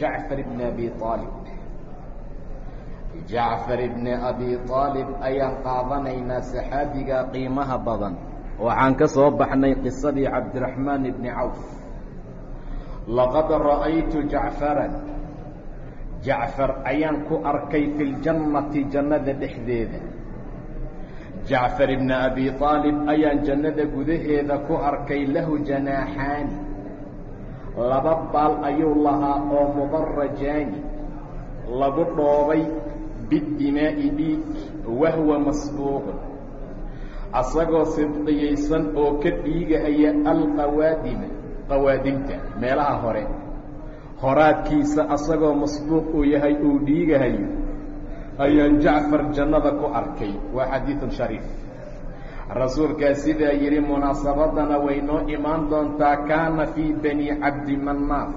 jacfar ibni abi aalib jacfar ibni abi aalib ayaan qaadanaynaa saxaabiga qiimaha badan waxaan ka soo baxnay qisadii cabdiraxmaan ibni cawf laqad ra'aytu jacfaran jacfar ayaan ku arkay fi ljannati jannada dhexdeeda jacfar ibni abi aalib ayaan jannada gudaheeda ku arkay lahu janaaxaani laba baal ayuu lahaa oo mudarajaani lagu dhoobay biddimaa'i dhiig wahwa masbuuqun asagoo sidqiyaysan oo ka dhiigahaya alqawaadima qawaadimta meelaha hore. Horaadkiisa asagoo masbuuq uu yahay uu dhiigahayo ayaan jacfar jannada ku arkay. Waa xadiidun shariif rasuulkaa sidaa yidhi munaasabadana way noo imaan doontaa kaana fii bani cabdimannaaf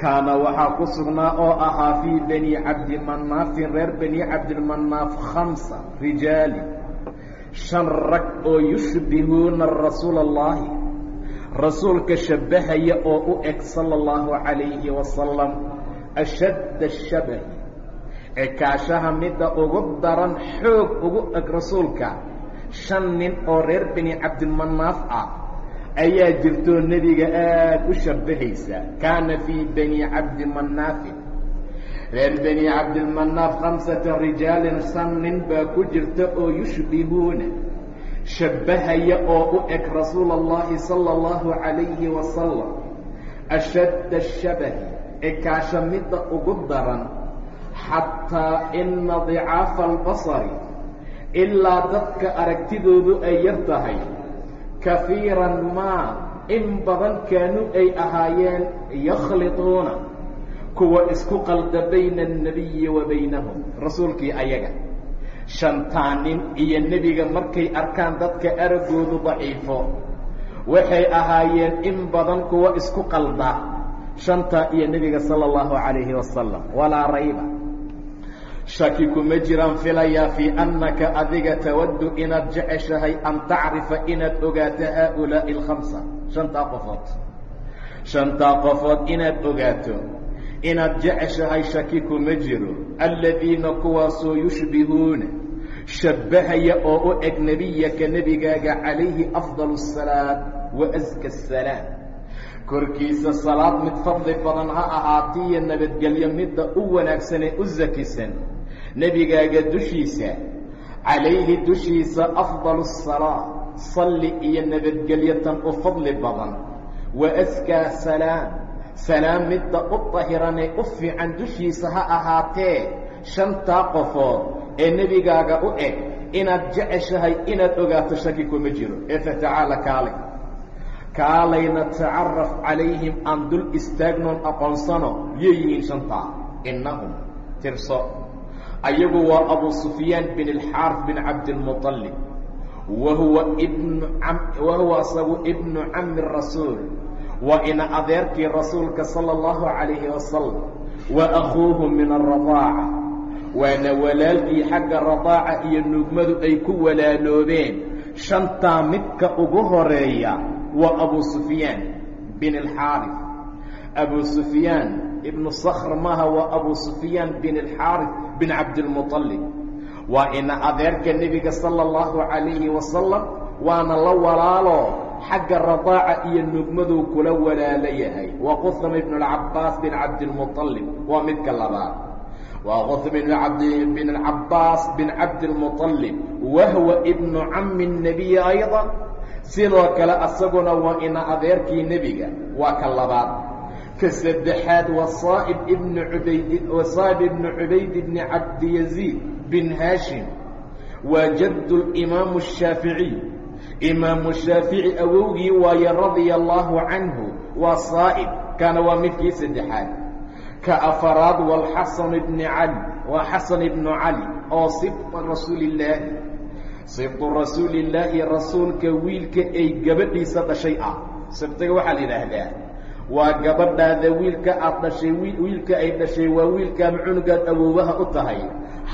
kaana waxaa ku sugnaa oo ahaa fii bani cabdimannaafin reer bani cabdilmannaaf khamsa rijaali shan rag oo yushbihuuna rasuula allahi rasuulka shabbahaya oo u eg sala allahu calayhi wasalam ashadda shabahi ekaashaha midda ugu daran xoog ugu eg rasuulka shan nin oo reer bani cabdilmanaaf ah ayaa jirtoo nebiga aad u shabbahaysa kaana fii bani cabdimanaafin reer bani cabdilmanaaf khamsata rijaalin shan nin baa ku jirta oo yushbihuuna shabbahaya oo u eg rasuula allahi sala allahu calayhi wasalam ashadda shabahi ekaasha midda ugu daran xataa ina dicaafa albasari ilaa dadka aragtidoodu ay yar tahay. Kafiiran maa in badan kaanuu ay ahaayeen yakhliduuna. Kuwa isku qalda bayna annabiyi wa baynahum rasuulkii ayaga. Shantaa nin iyo nebiga markay arkaan dadka araggoodu daciifo. Waxay ahaayeen in badan kuwa isku qalda. Shantaa iyo nebiga sala allahu calayhi wasalam walaa rayba shaki kuma jiraan filayaa fii annaka adiga tawaddu inaad jeceshahay an tacrifa inaad ogaato haaulaa'i alkhamsa. Shantaa qofood. Shantaa qofood inaad ogaato inaad jeceshahay shaki kuma jiro. Aladiina kuwaasoo yushbihuuna. Shabbahaya oo u eg nebiyaka nebigaaga calayhi afdal asalaat wa aska asalaam korkiisa salaad mid fadli badan ha ahaatiiyo nabadgelyo midda u wanaagsanee u sakisan nebigaaga dushiisa calayhi dushiisa afdalu asalaa salli iyo nabadgelyo tan u fadli badan. Wa askaa salaam salaam midda u dahiranee u fiican dushiisa ha ahaatee shantaa qofood ee nebigaaga u eg inaad jeceshahay inaad ogaato shaki kuma jiro. Ee fatacaala kaalay kaalayna tacaraf calayhim aan dul istaagnoon aqoonsano yay yihiin shantaa innahum tirso. Ayagu waa abu sufyaan bin alxaarif bin cabdilmuطalib wa huwa ibnu wa asagu ibnu cami rasuul. Waa ina adeerkii rasuulka sala allahu calayhi wasalam wa akhuuhu min aradaaca waana walaalkii xagga radaaca iyo nuugmadu ay ku walaaloobeen. Shantaa midka ugu horreeya waa abu sufyaan bin alxaarif abu sufyaan ibnu sakhr maaha waa abu sufyaan bin alxaarif bin cabdilmuطalib waa ina adeerka nebiga sala allahu calayhi wasalam waana la walaalo xagga radaaca iyo nugmaduu kula walaalo yahay waa qusama ibnu alcabaas bin cabdilmuطalib waa midka labaad waa qusma bin alcabaas bin cabdilmuطalib wahwa ibnu cami الnebiyi ayضa sidoo kale asaguna waa ina adeerkii nebiga waa ka labaad. Ka saddexaad wasaa'ib ibnu ubayd wasaa'ib ibnu cubayd ibni cabdiyaziid bin haashim. Waa jaddu imaamu shaaficiy imaamu shaafici awowgii waaye radia allaahu canhu waa saa'ib kana waa midkii saddexaad. Ka afaraad walxasan ibni cali waa xasan ibnu cali oo sibta rasuuli illaahi sibtu rasuulillaahi rasuulka wiilka ay gabadhiisa dhashay ah sibtiga waxaa la yidhaahdaa waa gabadhaada wiilka aad dhashay wiilka ay dhashay waa wiilkaama cunugaad awoowaha u tahay.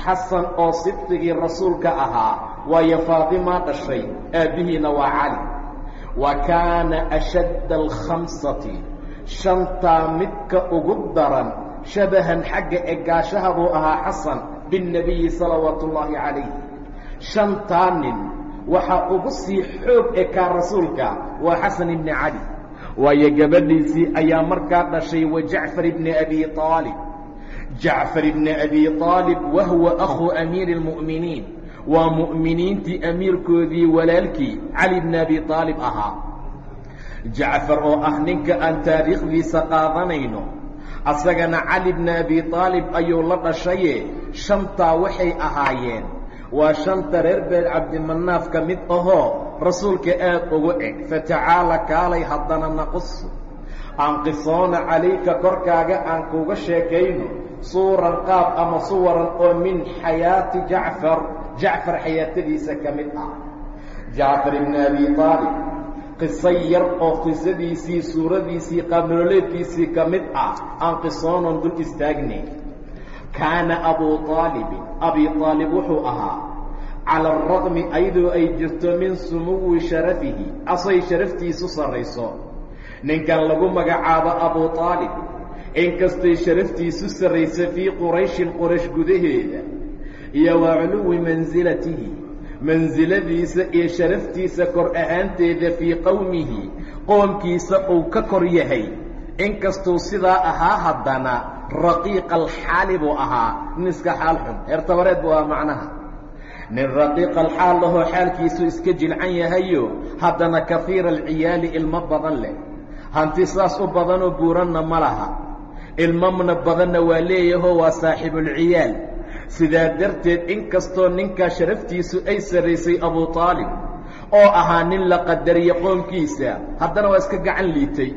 Xasan oo sibtigii rasuulka ahaa waayo faatimaa dhashay aabbihiina waa cali. Wa kaana ashadda alkhamsati shantaa midka ugu daran shabahan xagga egaashaha buu ahaa xasan binnebiyi salawaatu ullaahi calayh shantaa nin waxaa ugu sii xoog ekaa rasuulka waa xasan ibni cali waayo gabadhiisii ayaa markaa dhashay wa jacfar ibni abi aalib jacfar ibni abi aalib wahuwa akhu amiiri اlmu'miniin waa mu'miniintii amiirkoodii walaalkii cali bni abi aalib ahaa. Jacfar oo ah ninka aan taariikhdiisa qaadanayno asagana cali bni abi aalib ayuu la dhashaye shantaa waxay ahaayeen waa shanta reer beer cabdimanaaf ka mid ahoo rasuulka aad ugu eg. Fatacaala kaalay haddana naqusu aan qisoona calayka korkaaga aan kuga sheekayno. Suuran qaab ama suwaran oo min xayaati jacfar. Jacfar xayaatadiisa ka mid ah. Jacfar ibni abi aalib qiso yar oo qisadiisii suuradiisii qaabnololeedkiisii ka mid ah. Aan qisoonan dul istaagnay kaana abuu aalibin abi aalib wuxuu ahaa cala araqmi ayadoo ay jirto min sumuwi sharafihi asay sharaftiisu sarrayso ninkan lagu magacaabo abuu aalib inkastay sharaftiisu sarraysa fii qurayshin quraysh gudaheeda iyo wa culuwi mansilatihi mansiladiisa iyo sharaftiisa kor ahaanteeda fii qowmihi qoomkiisa uu ka kor yahay inkastuu sidaa ahaa haddana raqiiqa alxaali buu ahaa nin iska xaal xun heer tabareed buu ahaa macnaha. Nin raqiiqa alxaal lahoo xaalkiisu iska jilcan yahayo haddana kafiira alciyaali ilmo badan leh. Hanti saas u badanoo buuranna ma laha. Ilmomna badanna waa leeyahoo waa saaxibulciyaal sidaa darteed inkastoo ninkaa sharaftiisu ay sarraysay abuu aalib oo ahaa nin la qadariye qoomkiisa haddana waa iska gacan liitay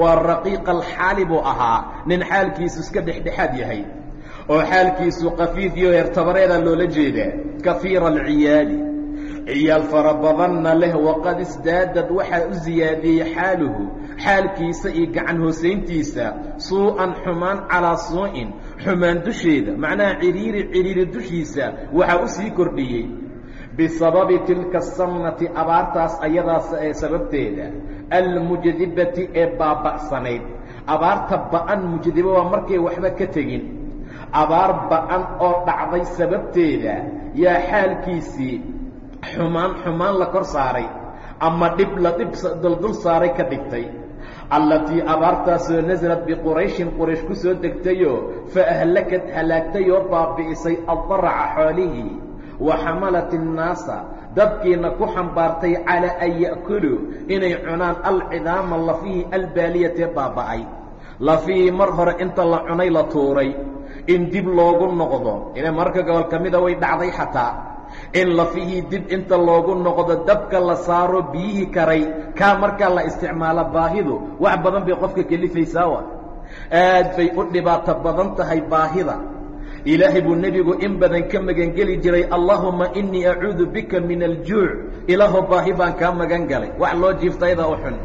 waa raqiiqa alxaali buu ahaa. Nin xaalkiisu iska dhexdhexaad yahay. Oo xaalkiisu kafiifiyo heertabareedaa loola jeedaa. Kafiira alciyaali ciyaal fara badanna leh waqad isdaadad waxaa u siyaadiyey xaaluhu. Xaalkiisa iyo gacan hoosayntiisa suu'an xumaan calaa suu'in. Xumaan dusheeda. Macnaha cidhiiri cidhiiri dushiisa waxaa u sii kordhiyey. Bisababi tilka samnati abaartaas ayadaas ee sababteeda almujdibati ee baaba'sanayd. Abaarta ba'an mujdibo waa markay waxba ka tegin. Abaar ba'an oo dhacday sababteeda yaa xaalkiisii xumaan xumaan la kor saaray ama dhib la dhib duldul saaray ka dhigtay. Allatii abaartaasoo nasalad biqurayshin quraysh ku soo degtayoo fa ahlakad halaagtay oo baabi'isay addaraca xoolihii wa xamalat innaasa dadkiina ku xambaartay calaa an ya'kuluu inay cunaan alcidaama lafihii albaaliyatee baaba'ay. Lafihii mar hore inta la cunay la tuuray. In dib loogu noqdo ina mararka gobol ka mida way dhacday xataa. In lafihii dib inta loogu noqdo dabka la saaro biyihii karay kaa markaa la isticmaalo baahidu wax badan bay qofka kelifaysaa aad bay u dhibaato badan tahay baahida ilaahay buu nebigu in badan ka magangeli jiray allaahuma inii acuudu bika min aljuuc. Ilaaho baahi baan kaa magan galay. Wax loo jiifta ayadaa u xun.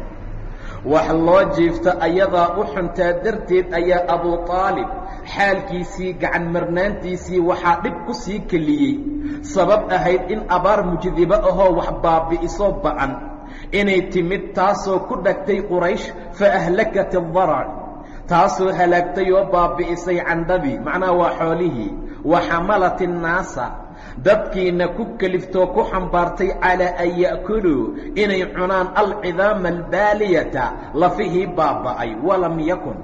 Wax loo jiifta ayadaa u xuntaa darteed ayaa abuu aalib xaalkiisii gacan marnaantiisii waxaa dhib ku sii keliyey. Sabab ahayd in abaar mujdibo ahoo wax baabi'iso ba'an. Inay timid taasoo ku dhagtay quraysh fa ahlakat adarac taasoo halaagtay oo baabi'isay candhadii macnaha waa xoolihii wa xamalat innaasa dadkiina ku keliftoo ku xambaartay calaa an ya'kuluu inay cunaan alcidaama albaaliyata lafihii baaba'ay walam yakun.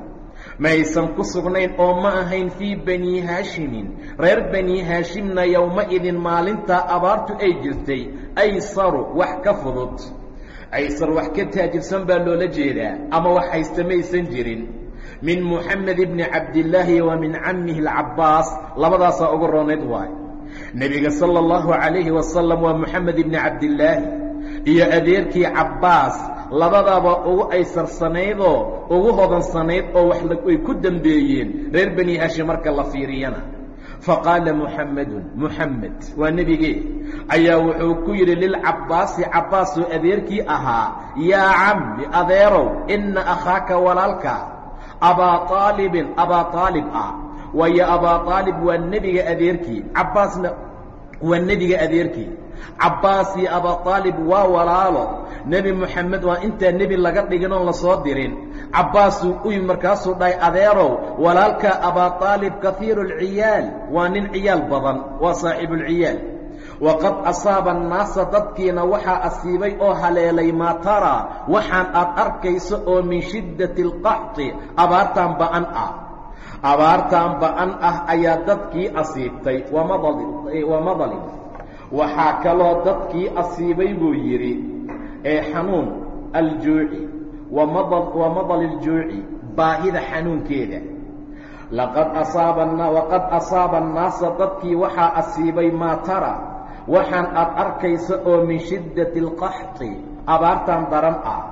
Maysan ku sugnayn oo ma ahayn fii bani haashimin reer bani haashimna yowma-idin maalintaa abaartu ay jirtay aysaru wax ka fudud. Aysar wax ka taajirsan baa loola jeedaa ama wax haysta maysan jirin min muxamed ibni cabdillaahi wa min cammihi alcabbaas labadaasaa ugu roonayd waay. Nebiga sala allahu calayhi wasalam waa moxamed ibni cabdillaahi iyo adeerkii cabbaas labadaba ugu aysarsanaydoo ugu hodansanayd oo wax ay ku dembeeyeen reer bani hashim marka la fiiriyana. Faqaala muxammedun muxammed waa nebigee ayaa wuxuu ku yidhi lilcabbaasi cabbaasoo adeerkii ahaa yaa cammi adeerow inna akhaaka walaalka abaa aalibin abaa aalib ah. Waayo abaa aalib waa nebiga adeerkii cabbaasna waa nebiga adeerkii cabbaas iyo abaa aalib waa walaalo. Nebi moxamed waa intaa nebi laga dhigin oon la soo dirin. Cabbaasuu u yimid markaasuu dhahay adeerow walaalka abaa aalib kahiiru alciyaal waa nin ciyaal badan waa saaxiibulciyaal waqad asaaba annaasa dadkiina waxaa asiibay oo haleelay maa taraa waxaan aad arkayso oo min shiddati alqaxti abaartaan ba'an ah abaartaan ba'an ah ayaa dadkii asiibtay madali waxaa kaloo dadkii asiibay buu yidhi ee xanuun aljuuci wa madal iljuuci baahida xanuunkeeda laqad asaaba waqad asaaba annaasa dadkii waxaa asiibay maa tara waxaan aad arkaysa oo min shiddati alqaxti abaartan daran ah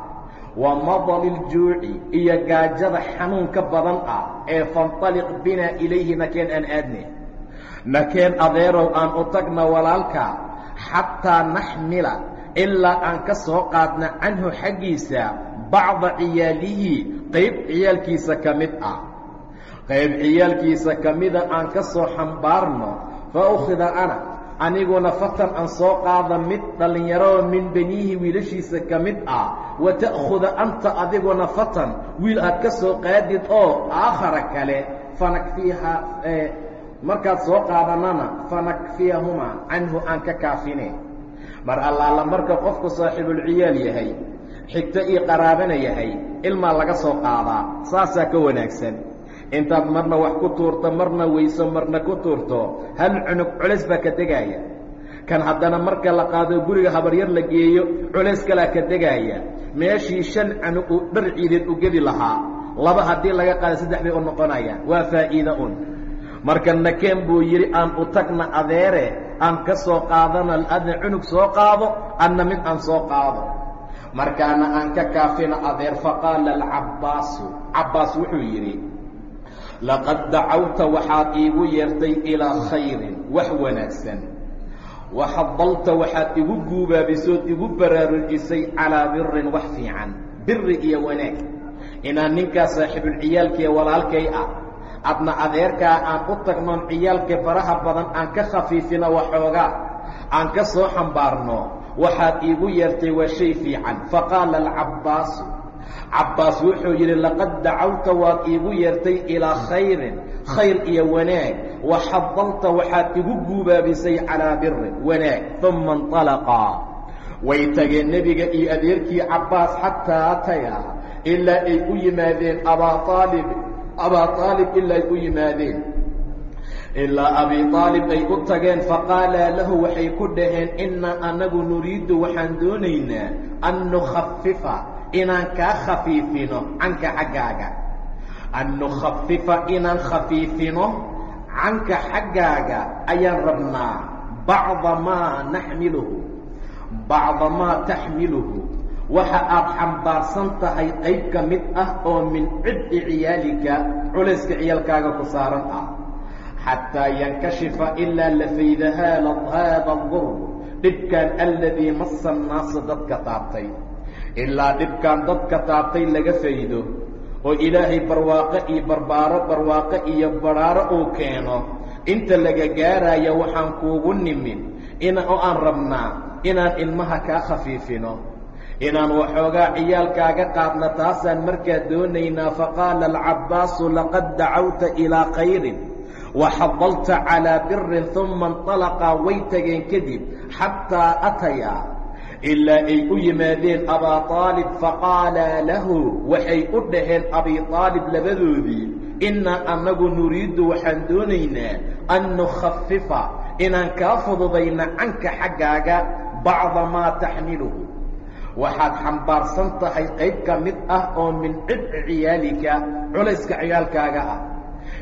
wa madali iljuuci iyo gaajada xanuunka badan ah ee faintaliq binaa ilayhi nakeen aan aadne. Nakeen adeerow aan u tagna walaalka xataa naxmila ilaa aan ka soo qaadna canhu xaggiisa bacda ciyaalihi qayb ciyaalkiisa ka mid ah. Qayb ciyaalkiisa ka mida aan ka soo xambaarno fa ukhida ana aniguna fatan aan soo qaada mid dhallinyaroo min beniihi wiilashiisa ka mid ah wa ta'khuda anta adiguna fatan wiil aad ka soo qaadid oo aakhara kale fanakfiiha markaad soo qaadanana fanakfiyahumaa canhu aan ka kaafine. Mar allaala marka qofku saaxiibulciyaal yahay xigto io qaraabana yahay ilmaa laga soo qaadaa saasaa ka wanaagsan intaad marna wax ku tuurto marna weyso marna ku tuurto hal cunug culays baa ka degaaya kan haddana marka la qaado guriga habaryar la geeyo culays kalaa ka degaaya meeshii shan cunug uu dhar ciideed u gedi lahaa laba haddii laga qaado saddex bay u noqonayaan waa faa'iida un. Marka nakeen buu yidhi aan u tagna adeere aan ka soo qaadana adna cunug soo qaado adna mid aan soo qaado. Markaana aan ka kaafina adeer faqaala alcabbaasu. Cabbaas wuxuu yidhi laqad dacawta waxaad iigu yeertay ilaa khayrin wax wanaagsan waxadalta waxaad igu guubaabisood igu baraarujisay calaa birin wax fiican biri iyo wanaag inaan ninkaa saaxiibulciyaalkiiyo walaalkay ah adna adeerkaa aan u tagnoon ciyaalka faraha badan aan ka khafiifino waxoogaa aan ka soo xambaarno waxaad iigu yeertay waa shay fiican faqaala alcabbaasu cabbaas wuxuu yidhi laqad dacawta waad iigu yeertay ilaa khayrin khayr iyo wanaag. Waxadalta waxaad igu guubaabisay calaa birin wanaag. Uma inطalaqaa way tageen nebiga iyo adeerkii cabbaas xataa ataya ilaa ay u yimaadeen abaa aalib abaa aalib ilaa ay u yimaadeen. Ilaa abi aalib ay u tageen faqaalaa lahu waxay ku dhaheen innaa anagu nuriidu waxaan doonaynaa an nukhafifa inaan kaa khafiifino canka xaggaaga. An nukhafifa inaan khafiifino canka xaggaaga ayaan rabnaa bacda maa naxmiluhu bacda maa taxmiluhu. Waxa aad xambaarsan tahay qayb ka mid ah oo min ciddi ciyaalika culayska ciyaalkaaga ku saaran ah. Xataa yankashifa ilaa la fayda haada adur dhibkan aladii masa annaasa dadka taabtay ilaa dhibkan dadka taabtay laga faydo oo ilaahay barwaaqo iyo barbaaro barwaaqo iyo badhaaro uu keeno. Inta laga gaaraayo waxaan kuugu nimin oo aan rabnaa inaan ilmaha kaa khafiifino. Inaan waxoogaa ciyaalkaaga qaadna taasaan markaa doonaynaa faqaala alcabbaasu laqad dacawta ilaa khayrin waxadalta calaa birin uma inطalaqaa way tageen kadib xataa atayaa ilaa ay u yimaadeen abaa aalib faqaalaa lahu waxay u dhaheen abi aalib labadoodii innaa annagu nuriidu waxaan doonaynaa an nukhafifa inaan kaa fududayna canka xaggaaga bacda maa taxmiluhu waxaad xambaarsan tahay qayb ka mid ah oo min cibci ciyaalika culayska ciyaalkaaga ah.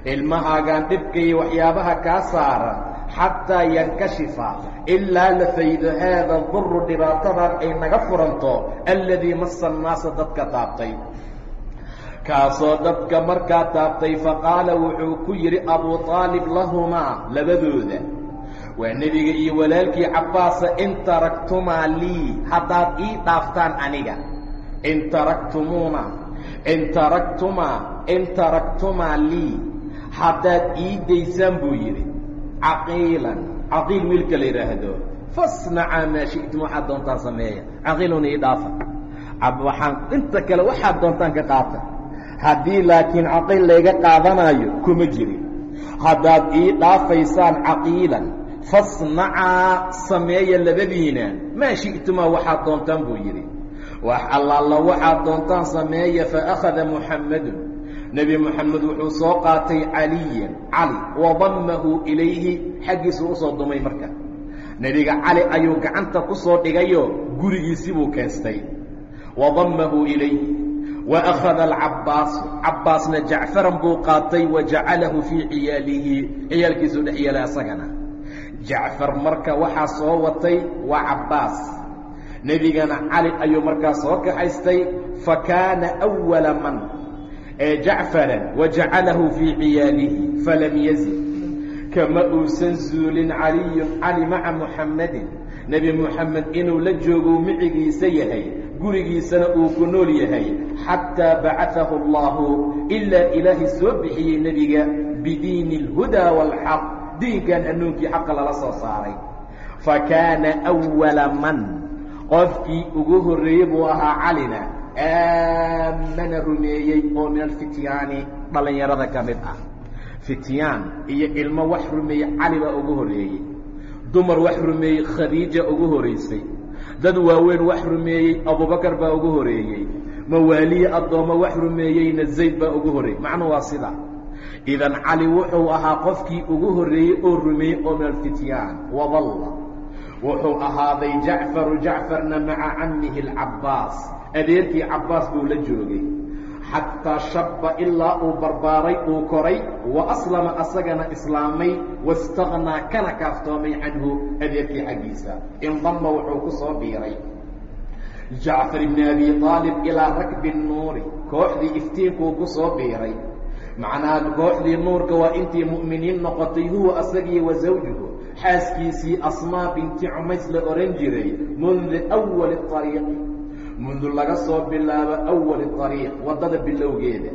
Ilmahaagaan dhibka iyo waxyaabaha kaa saaran xataa yankashifa ilaa la faydo haada duru dhibaatadan ay naga furanto alladii masa annaasa dadka taabtay kaasoo dadka markaa taabtay faqaala wuxuu ku yidhi abuu aalib lahumaa labadooda waa nebiga iyo walaalkii cabbaasa in taraktumaa lii haddaad ii dhaaftaan aniga in taraktumuuna in taraktumaa in taraktumaa lii haddaad ii daysaan buu yidhi caqiilan caqiil wiilka la yidhaahdo fasnacaa maa shi'tum waxaad doontaan sameeya. Caqiiluna ii dhaafa. Waxaan inta kale waxaad doontaan ka qaata. Haddii laakiin caqiil layga qaadanaayo kuma jirin haddaad ii dhaafaysaan caqiilan fasnacaa sameeya labadiina maa shi'tumaa waxaad doontaan buu yidhi wax allaala waxaad doontaan sameeya faakhada muxammadun nebi moxamed wuxuu soo qaatay caliyan cali wadammahu ilayhi xaggiisuu u soo dumay marka. Nebiga cali ayuu gacanta ku soo dhigayo gurigiisii buu keestay. Wadammahu ilayhi. Wa akhada alcabbaasu cabbaasna jacfaran buu qaatay wa jacalahu fii ciyaalihi. Ciyaalkiisuu dhex yeelay asagana. Jacfar marka waxaa soo watay waa cabbaas. Nebigana cali ayuu markaa soo kaxaystay. Fa kaana أwala man jacfara wajacalahu fii ciyaalihi falam yazid. Kama uusan zuulin caliyun cali maca muxammadin nebi muxamed inuu la joogou micigiisa yahay gurigiisana uu ku nool yahay. Xataa bacaahu allahu ilaa ilaahay soo bixiyey nebiga bidiini اlhudaa wاlxaq diinkan hanuunkii xaqa lala soo saaray. Fakaana wala man. Qofkii ugu horreeyey buu ahaa calina aamana rumeeyey oo min alfityaani dhallinyarada ka mid ah. Fityaan iyo ilmo wax rumeeyey cali baa ugu horreeyey. Dumar wax rumeeyey khadiija ugu horraysay dad waaweyn wax rumeeyey abubakar baa ugu horreeyey. Mawaaliye addoommo wax rumeeyeyna zayd baa ugu horreeyey. Macnuu waa sida. Idan cali wuxuu ahaa qofkii ugu horreeyey oo rumeeyey oo min alfityaan wadalla wuxuu ahaaday jacfaru jacfarna maca cammihi alcabbaas adeerkii cabbaas buu la joogay. Xataa shabba ilaa uu barbaaray uu koray wa aslama asagana islaamay waistaqnaa kana kaaftoomay canhu adeerkii xaggiisa. Indama wuxuu ku soo biiray. Jacfar ibni abi aalib ilaa rakbi nuuri kooxdii iftiinkuu ku soo biiray. Macnaha kooxdii nuurka waa intii mu'miniin noqotay huwa asagii wa zawjuhu. Xaaskiisii asmaa binti cumays la ohan jiray mundu awali ariiqi mundu laga soo bilaabo awali ariiq waddada bilowgeeda.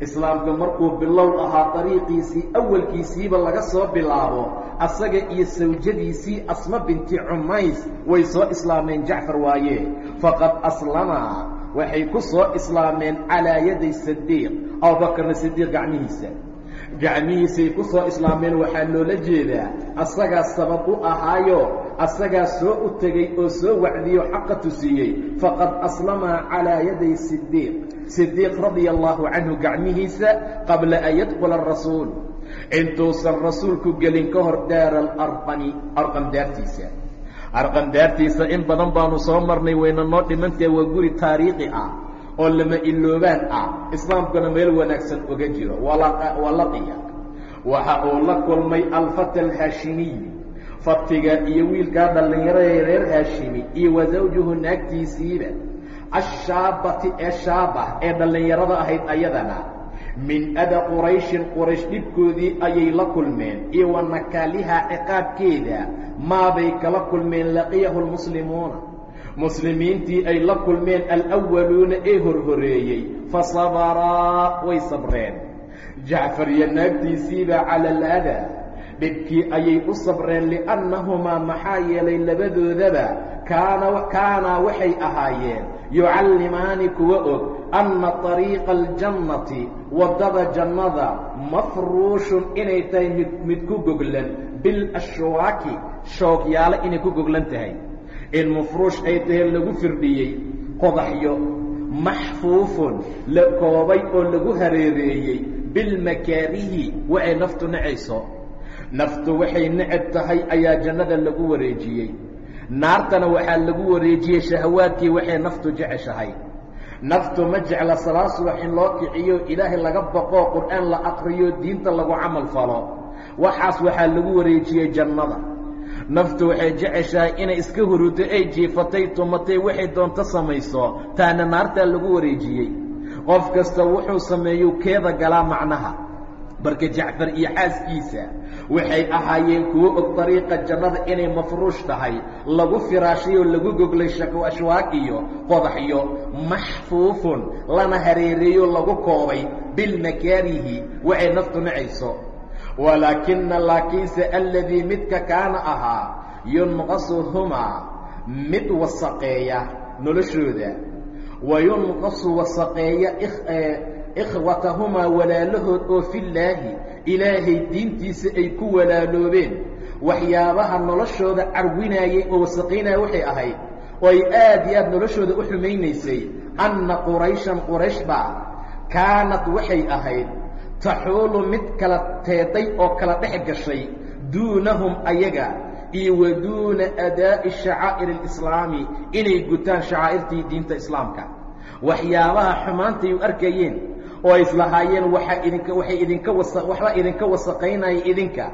Islaamka markuu bilow ahaa ariiqiisii awalkiisiiba laga soo bilaabo asaga iyo sawjadiisii asma binti cumays way soo islaameen jacfar waaye. Faqad aslamaa waxay ku soo islaameen calaa yaday sadiiq abubakarna sidiiq gacmihiisa. Gacmihiisay ku soo islaameen waxaa loola jeedaa asagaa sabab u ahaayo asagaa soo u tegey oo soo wacdiyo xaqa tusiiyey faqad aslamaa calaa yaday sidiiq sidiiq radia allaahu canhu gacmihiisa qabla an yadkula arasuul intuusan rasuulku gelin ka hor daara alarqani arqan daartiisa. Arqan daartiisa in badan baanu soo marnay wayna noo dhimantahe waa guri taariikhi ah oo lama iloobaan ah. Islaamkuna meel wanaagsan oga jiro. Walaqiya. Waxa uu la kulmay alfata alhaashimiy fatiga iyo wiilkaa dhallinyarada reer haashimi iyo wa zawjuhu naagtiisiiba ashaabati ee shaaba ee dhallinyarada ahayd ayadana min ada qurayshin quraysh dhibkoodii ayay la kulmeen iyo wa nakaalihaa ciqaabkeeda maabay kala kulmeen laqiyahu lmuslimuuna muslimiintii ay la kulmeen alwaluuna ee horhoreeyey fasabaraa way sabreen. Jacfar iyo naagtiisiibaa cala aladaa dhibkii ayay u sabreen liannahumaa maxaa yeelay labadoodaba kaana kaanaa waxay ahaayeen yucallimaani kuwa og anna طariiqa aljannati waddada jannada mafruushun inay tahay mid mid ku goglan. Bilashwaaki shoogyaalo inay ku goglan tahay. In mafruush ay tahay lagu firdhiyey qodaxyo. Maxfuufun la koobay oo lagu hareereeyey. Bilmakaarihi waxay naftu nacayso naftu waxay necab tahay ayaa jannada lagu wareejiyey. Naartana waxaa lagu wareejiyey shahawaadkii waxay naftu jeceshahay. Naftu ma jecla salaa subax in loo kiciyo ilaahay laga baqoo qur'aan la aqriyo diinta lagu camal falo. Waxaas waxaa lagu wareejiyey jannada. Naftu waxay jeceshahay inay iska hurudo ay jiifatay tumatay waxay doonto samayso taana naartaa lagu wareejiyey. Qof kasta wuxuu sameeyuu keeda galaa macnaha marka jacfar iyo xaaskiisa waxay ahaayeen kuwo og dariiqa jannada inay mafruush tahay lagu firaashayoo lagu goglay ashwaag iyo qodaxyo maxfuufun lana hareereeyo lagu koobay bilmakaarihi waxay naftu nacayso. Walaakina laakiinse aladii midka kaana ahaa yunqasuhumaa mid wasaqeeya noloshooda. Wa yunqasu wasaqeeya ikhwatahumaa walaalahood oo fillaahi ilaahay diintiisa ay ku walaaloobeen. Waxyaabaha noloshooda carwinaayay oo wasaqaynaya waxay ahayd. Oo ay aad iyo aad noloshooda u xumaynaysay anna qurayshan qurayshba kaanad waxay ahayd. Taxuulu mid kala teeday oo kala dhex gashay. Duunahum ayaga iyo wa duuna adaa'i shacaa'iri alislaami inay gutaan shacaa'irtii diinta islaamka. Waxyaabaha xumaantay u arkayeen oo ay islahaayeen waxaa idinka waxay idinka wasa waxbaa idinka wasaqaynaya idinka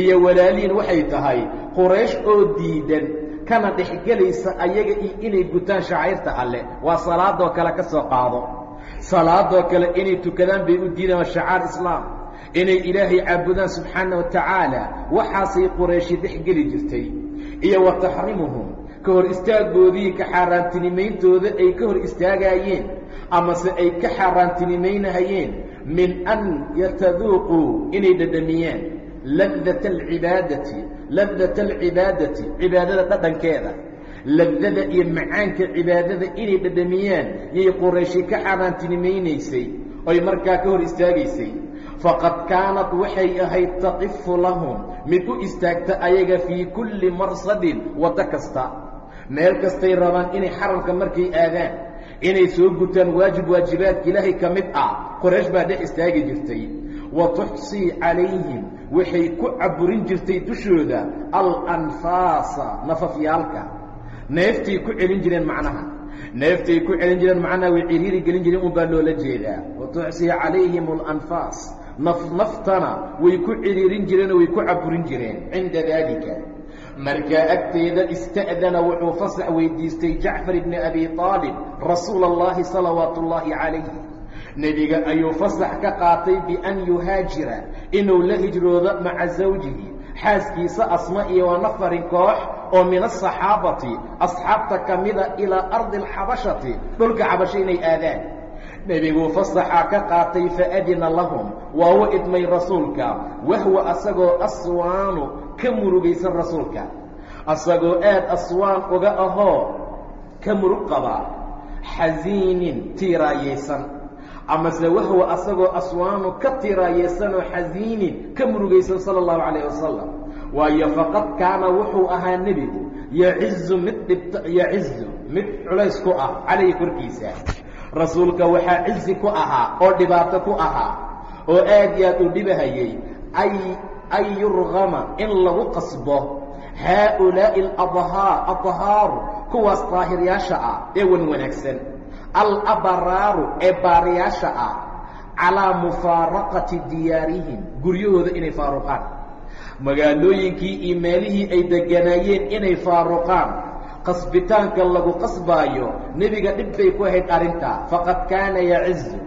iyo walaalihiin waxay tahay quraysh oo diidan. Kana dhexgelaysa ayaga iyo inay gutaan shacairta alle. Waa salaadoo kale ka soo qaado. Salaadoo kale inay tukadaan bay u diidaan waa shacaar islaam. Inay ilaahay caabudaan subxaana wa tacaala. Waxaasay qurayshi dhexgeli jirtay. Iyo wa taxrimuhum. Ka hor istaaggoodii ka xaaraantinimayntooda ay ka hor istaagaayeen amase ay ka xaaraantinimaynahayeen min an yataduuquu inay dhadhamiyaan ladata alcibaadati ladata alcibaadati cibaadada dhadhankeeda. Ladada iyo macaanka cibaadada inay dhadhamiyaan yay qurayshi ka xaaraantinimaynaysay oy markaa ka hor istaagaysay. Faqad kaanad waxay ahayd taqifu lahum mid u istaagta ayaga fii kulli marsadin waddo kasta. Meel kastay rabaan inay xaramka markay aadaan inay soo gutaan waajib waajibaadka ilaahay ka mid ah qoraysh baa dhex istaagi jirtay. Wa tuxsii calayhim waxay ku caburin jirtay dushooda alanfaasa nafafyaalka. Neeftay ku celin jireen macnaha. Neeftay ku celin jireen macnaha way ciriiri gelin jireen un baa loola jeedaa. Wa tuxsii calayhim alanfaas naf naftana way ku ciriirin jireenoo way ku caburin jireen cinda daalika markaa agteeda ista'dana wuxuu fasax weydiistay jacfar ibni abi aalib rasuula اllahi salawaatu ullaahi calayh nebiga ayuu fasax ka qaatay bian yuhaajira inuu la hijroodo maca zawjihi. Xaaskiisa asma iyo wa nafarin koox oo min asaxaabati asxaabta ka mida ilaa ardi alxabashati dhulka xabasho inay aadaan. Nebiguu fasaxaa ka qaatay faadina lahum waa u idmay rasuulka wahwa asagoo aswaanu ka murugaysan rasuulka. Asagoo aad aswaan uga ahoo ka murug qaba. Xasiinin tiiraayaysan. Amase wahwa asagoo aswaanu ka tiiraayaysanoo xasiinin ka murugaysan sala allahu calayh wasalam waayo faqad kaana wuxuu ahaa nebigu yacizu mid dhibto yacizu mid culays ku ah calayhi korkiisa. Rasuulka waxaa cizi ku ahaa oo dhibaato ku ahaa oo aad iyo aad u dhibahayey ay an yurgama in lagu qasbo haaulaa'i aladhaar adhaaru kuwaas daahiryaasha ah ee wan wanaagsan alabaraaru ee baariyaasha ah calaa mufaaraqati diyaarihim guryahooda inay faaruqaan magaalooyinkii iyo meelihii ay deganaayeen inay faaruqaan qasbitaanka lagu qasbaayo nebiga dhib bay ku ahayd arrintaa faqad kaana yacizu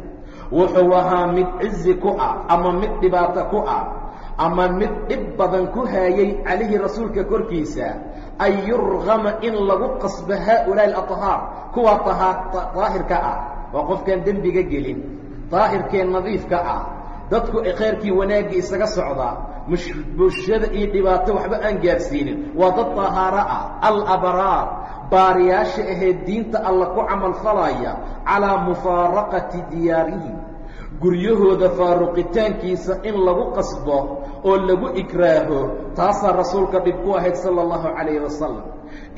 wuxuu ahaa mid cizi ku ah ama mid dhibaato ku ah ama mid dhib badan ku haayay calayhi rasuulka korkiisa an yurgama in lagu qasbo haaulaa'i aladhaar kuwa daahirka ah waa qofkaan dembiga gelin daahirkee nadiifka ah. Dadku khayrkii wanaaggii isaga socda bulshada iyo dhibaato waxba aan gaarsiinin. Waa dad dahaaro ah alabraar baariyaasha ahee diinta alla ku camalfalaya calaa mufaaraqati diyaarihim guryahooda faaruqitaankiisa in lagu qasbo oo lagu ikraaho taasaa rasuulka dhib ku ahayd sala allahu calayhi wasalam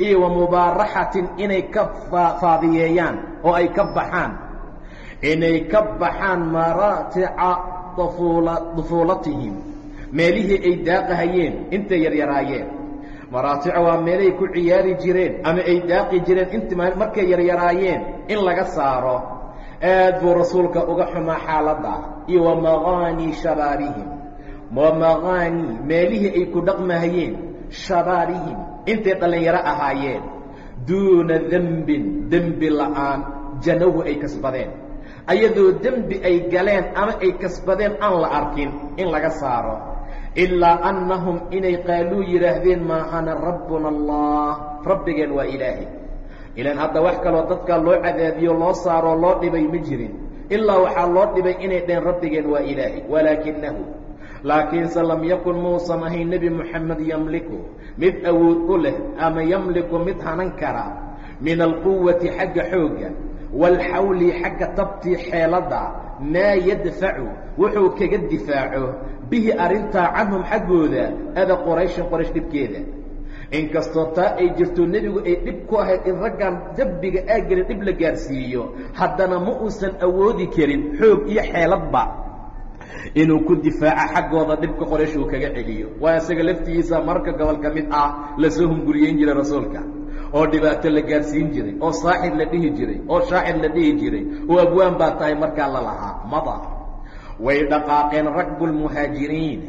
iyo wa mubaaraxatin inay ka faadiyeeyaan oo ay ka baxaan. Inay ka baxaan maraatica dufuulatihim. Meelihii ay daaqahayeen intay yaryaraayeen. Maraatica waa meelay ku ciyaari jireen ama ay daaqi jireen int markay yaryaraayeen in laga saaro. Aad buu rasuulka uga xumaa xaaladda iyo wa maqaanii shabaabihim wamaqaani meelihii ay ku dhaqmahayeen shabaarihim intay dhallinyaro ahaayeen. Duuna dembin dembi la'aan janahu ay kasbadeen. Ayadoo dembi ay galeen ama ay kasbadeen aan la arkin in laga saaro. Ilaa annahum inay qaaluu yidhaahdeen maahana rabbuna allah rabbigeen waa ilaahay. Ilaan hadda wax kaloo dadkaa loo cadaabiyo loo saaroo loo dhibay ma jirin. Ilaa waxaa loo dhibay inay dhaheen rabbigeen waa ilaahay. Walaakinahu laakiinse lam yakun muusan ahayn nebi moxamed yamliku. Mid awood u leh ama yamliku mid hanan kara. Min alquwati xagga xoogga waalxawli xagga tabtii xeeladda maa yadfacu wuxuu kaga difaaco. Bihi arrintaa canhum xaggooda ada qorayshin qoraysh dhibkeeda. Inkastoo taa ay jirto nebigu ay dhib ku ahayd in raggan dembiga aaggelin dhib la gaarsiiyo haddana ma uusan awoodi karin xoog iyo xeeladba inuu ku difaaco xaggooda dhibka qoraysh uu kaga celiyo. Waa isaga laftigiisa marka gobol ka mid ah la soo hunguriyeyn jiray rasuulka oo dhibaato la gaarsiin jiray oo saaxir la dhihi jiray oo shaacir la dhihi jiray oo abwaan baa tahay markaa la lahaa. Mada way dhaqaaqeen ragbulmuhaajiriin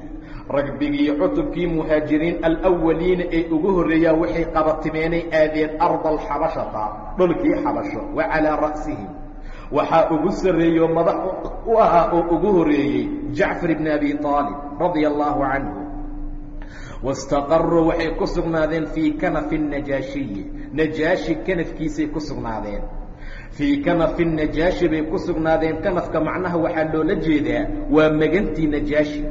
ragbigii cutubkii muhaajiriin alawaliina ee ugu horreeyaa waxay qabatimeenay aadeen arda alxabashata dhulkii xabasho wa calaa ra'sihim waxaa ugu sarreeyo madax u ahaa oo ugu horreeyey jacfar ibni abi aalib radia allaahu canhu. Wastaqaruu waxay ku sugnaadeen fii kanafi najaashiyi najaashi kanafkiisay ku sugnaadeen. Fii kanafi najaashi bay ku sugnaadeen kanafka macnaha waxaa loola jeedaa waa magantii najaashi.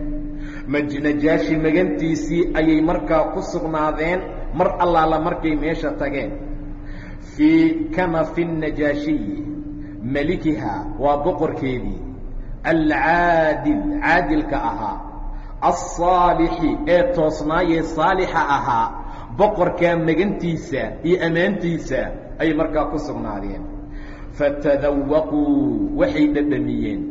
Najaashi magantiisii ayay markaa ku sugnaadeen mar allaala markay meesha tageen. Fii kanafi najaashiyi malikihaa waa boqorkeedii. Alcaadil caadilka ahaa. Alsaalixi ee toosnaayee saalixa ahaa. Boqorkaa magantiisa iyo ammaantiisa ayay markaa ku sugnaadeen. Fatadawaquu waxay dhadhamiyeen.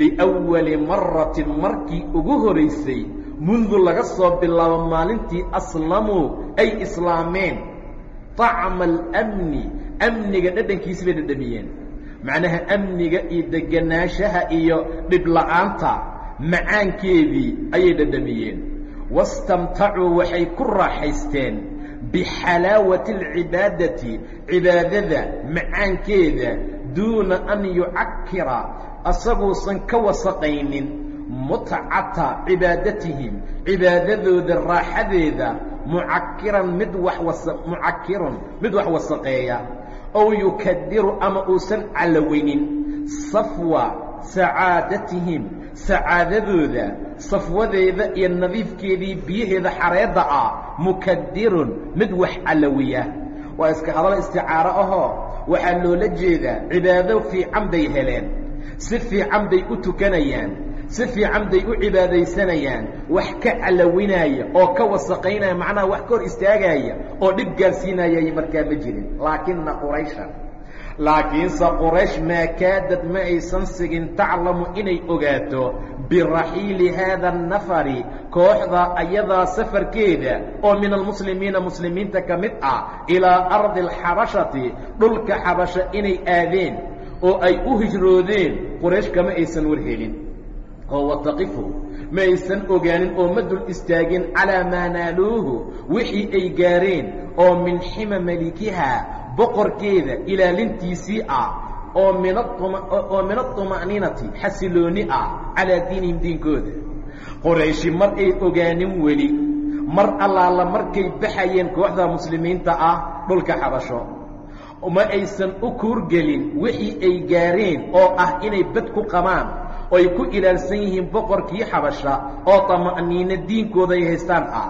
Liwali maratin markii ugu horaysay mundu laga soo bilaabo maalintii aslamuu ay islaameen. طacma almni amniga dhadhankiisa bay dhadhamiyeen macnaha amniga iyo deganaanshaha iyo dhibla'aanta macaankeedii ayay dhadhamiyeen. Wastamtacuu waxay ku raaxaysteen bixalaawati alcibaadati cibaadada macaankeeda duuna an yucakira asaguusan ka wasaqaynin mutcata cibaadatihim cibaadadooda raaxadeeda mucakiran mid wax wasa mucakirun mid wax wasaqeeya ow yukadiru ama uusan calaweynin safwa sacaadatihim sacaadadooda safwadeeda iyo nadiifkeedii biyaheeda xareedda ah mukadirun mid wax calawiya waa iska hadal isticaaro ahoo waxaa loola jeedaa cibaado fiican bay heleen si fiican bay u tukanayaan si fiican bay u cibaadaysanayaan wax ka calawinaya oo ka wasaqaynaya macnaha wax ka hor istaagaya oo dhib gaarsiinayay markaa ma jirin. Laakina quraysha laakiinse quraysh maa kaadad ma aysan sigin taclamu inay ogaato biraxiili haada annafari kooxda ayadaa safarkeeda oo min almuslimiina muslimiinta ka mid ah ilaa ardi alxabashati dhulka xabasha inay aadeen oo ay u hijroodeen quraysh kama aysan warhelin oo wataqifu ma aysan ogaanin oo ma dul istaagin calaa maa naaluuhu wixii ay gaareen oo min xima melikiha boqorkeeda ilaalintiisii ah oo min oo min aطuma'niinati xasilooni ah calaa diinihim diinkooda. Qorayshi mar ay ogaanin weli mar allaala markay baxayeen kooxda muslimiinta ah dhulka xabasho. Ma aysan u kuurgelin wixii ay gaareen oo ah inay bad ku qabaan oo ay ku ilaalsan yihiin boqorkii xabasha oo طama'niino diinkooda ay haystaan ah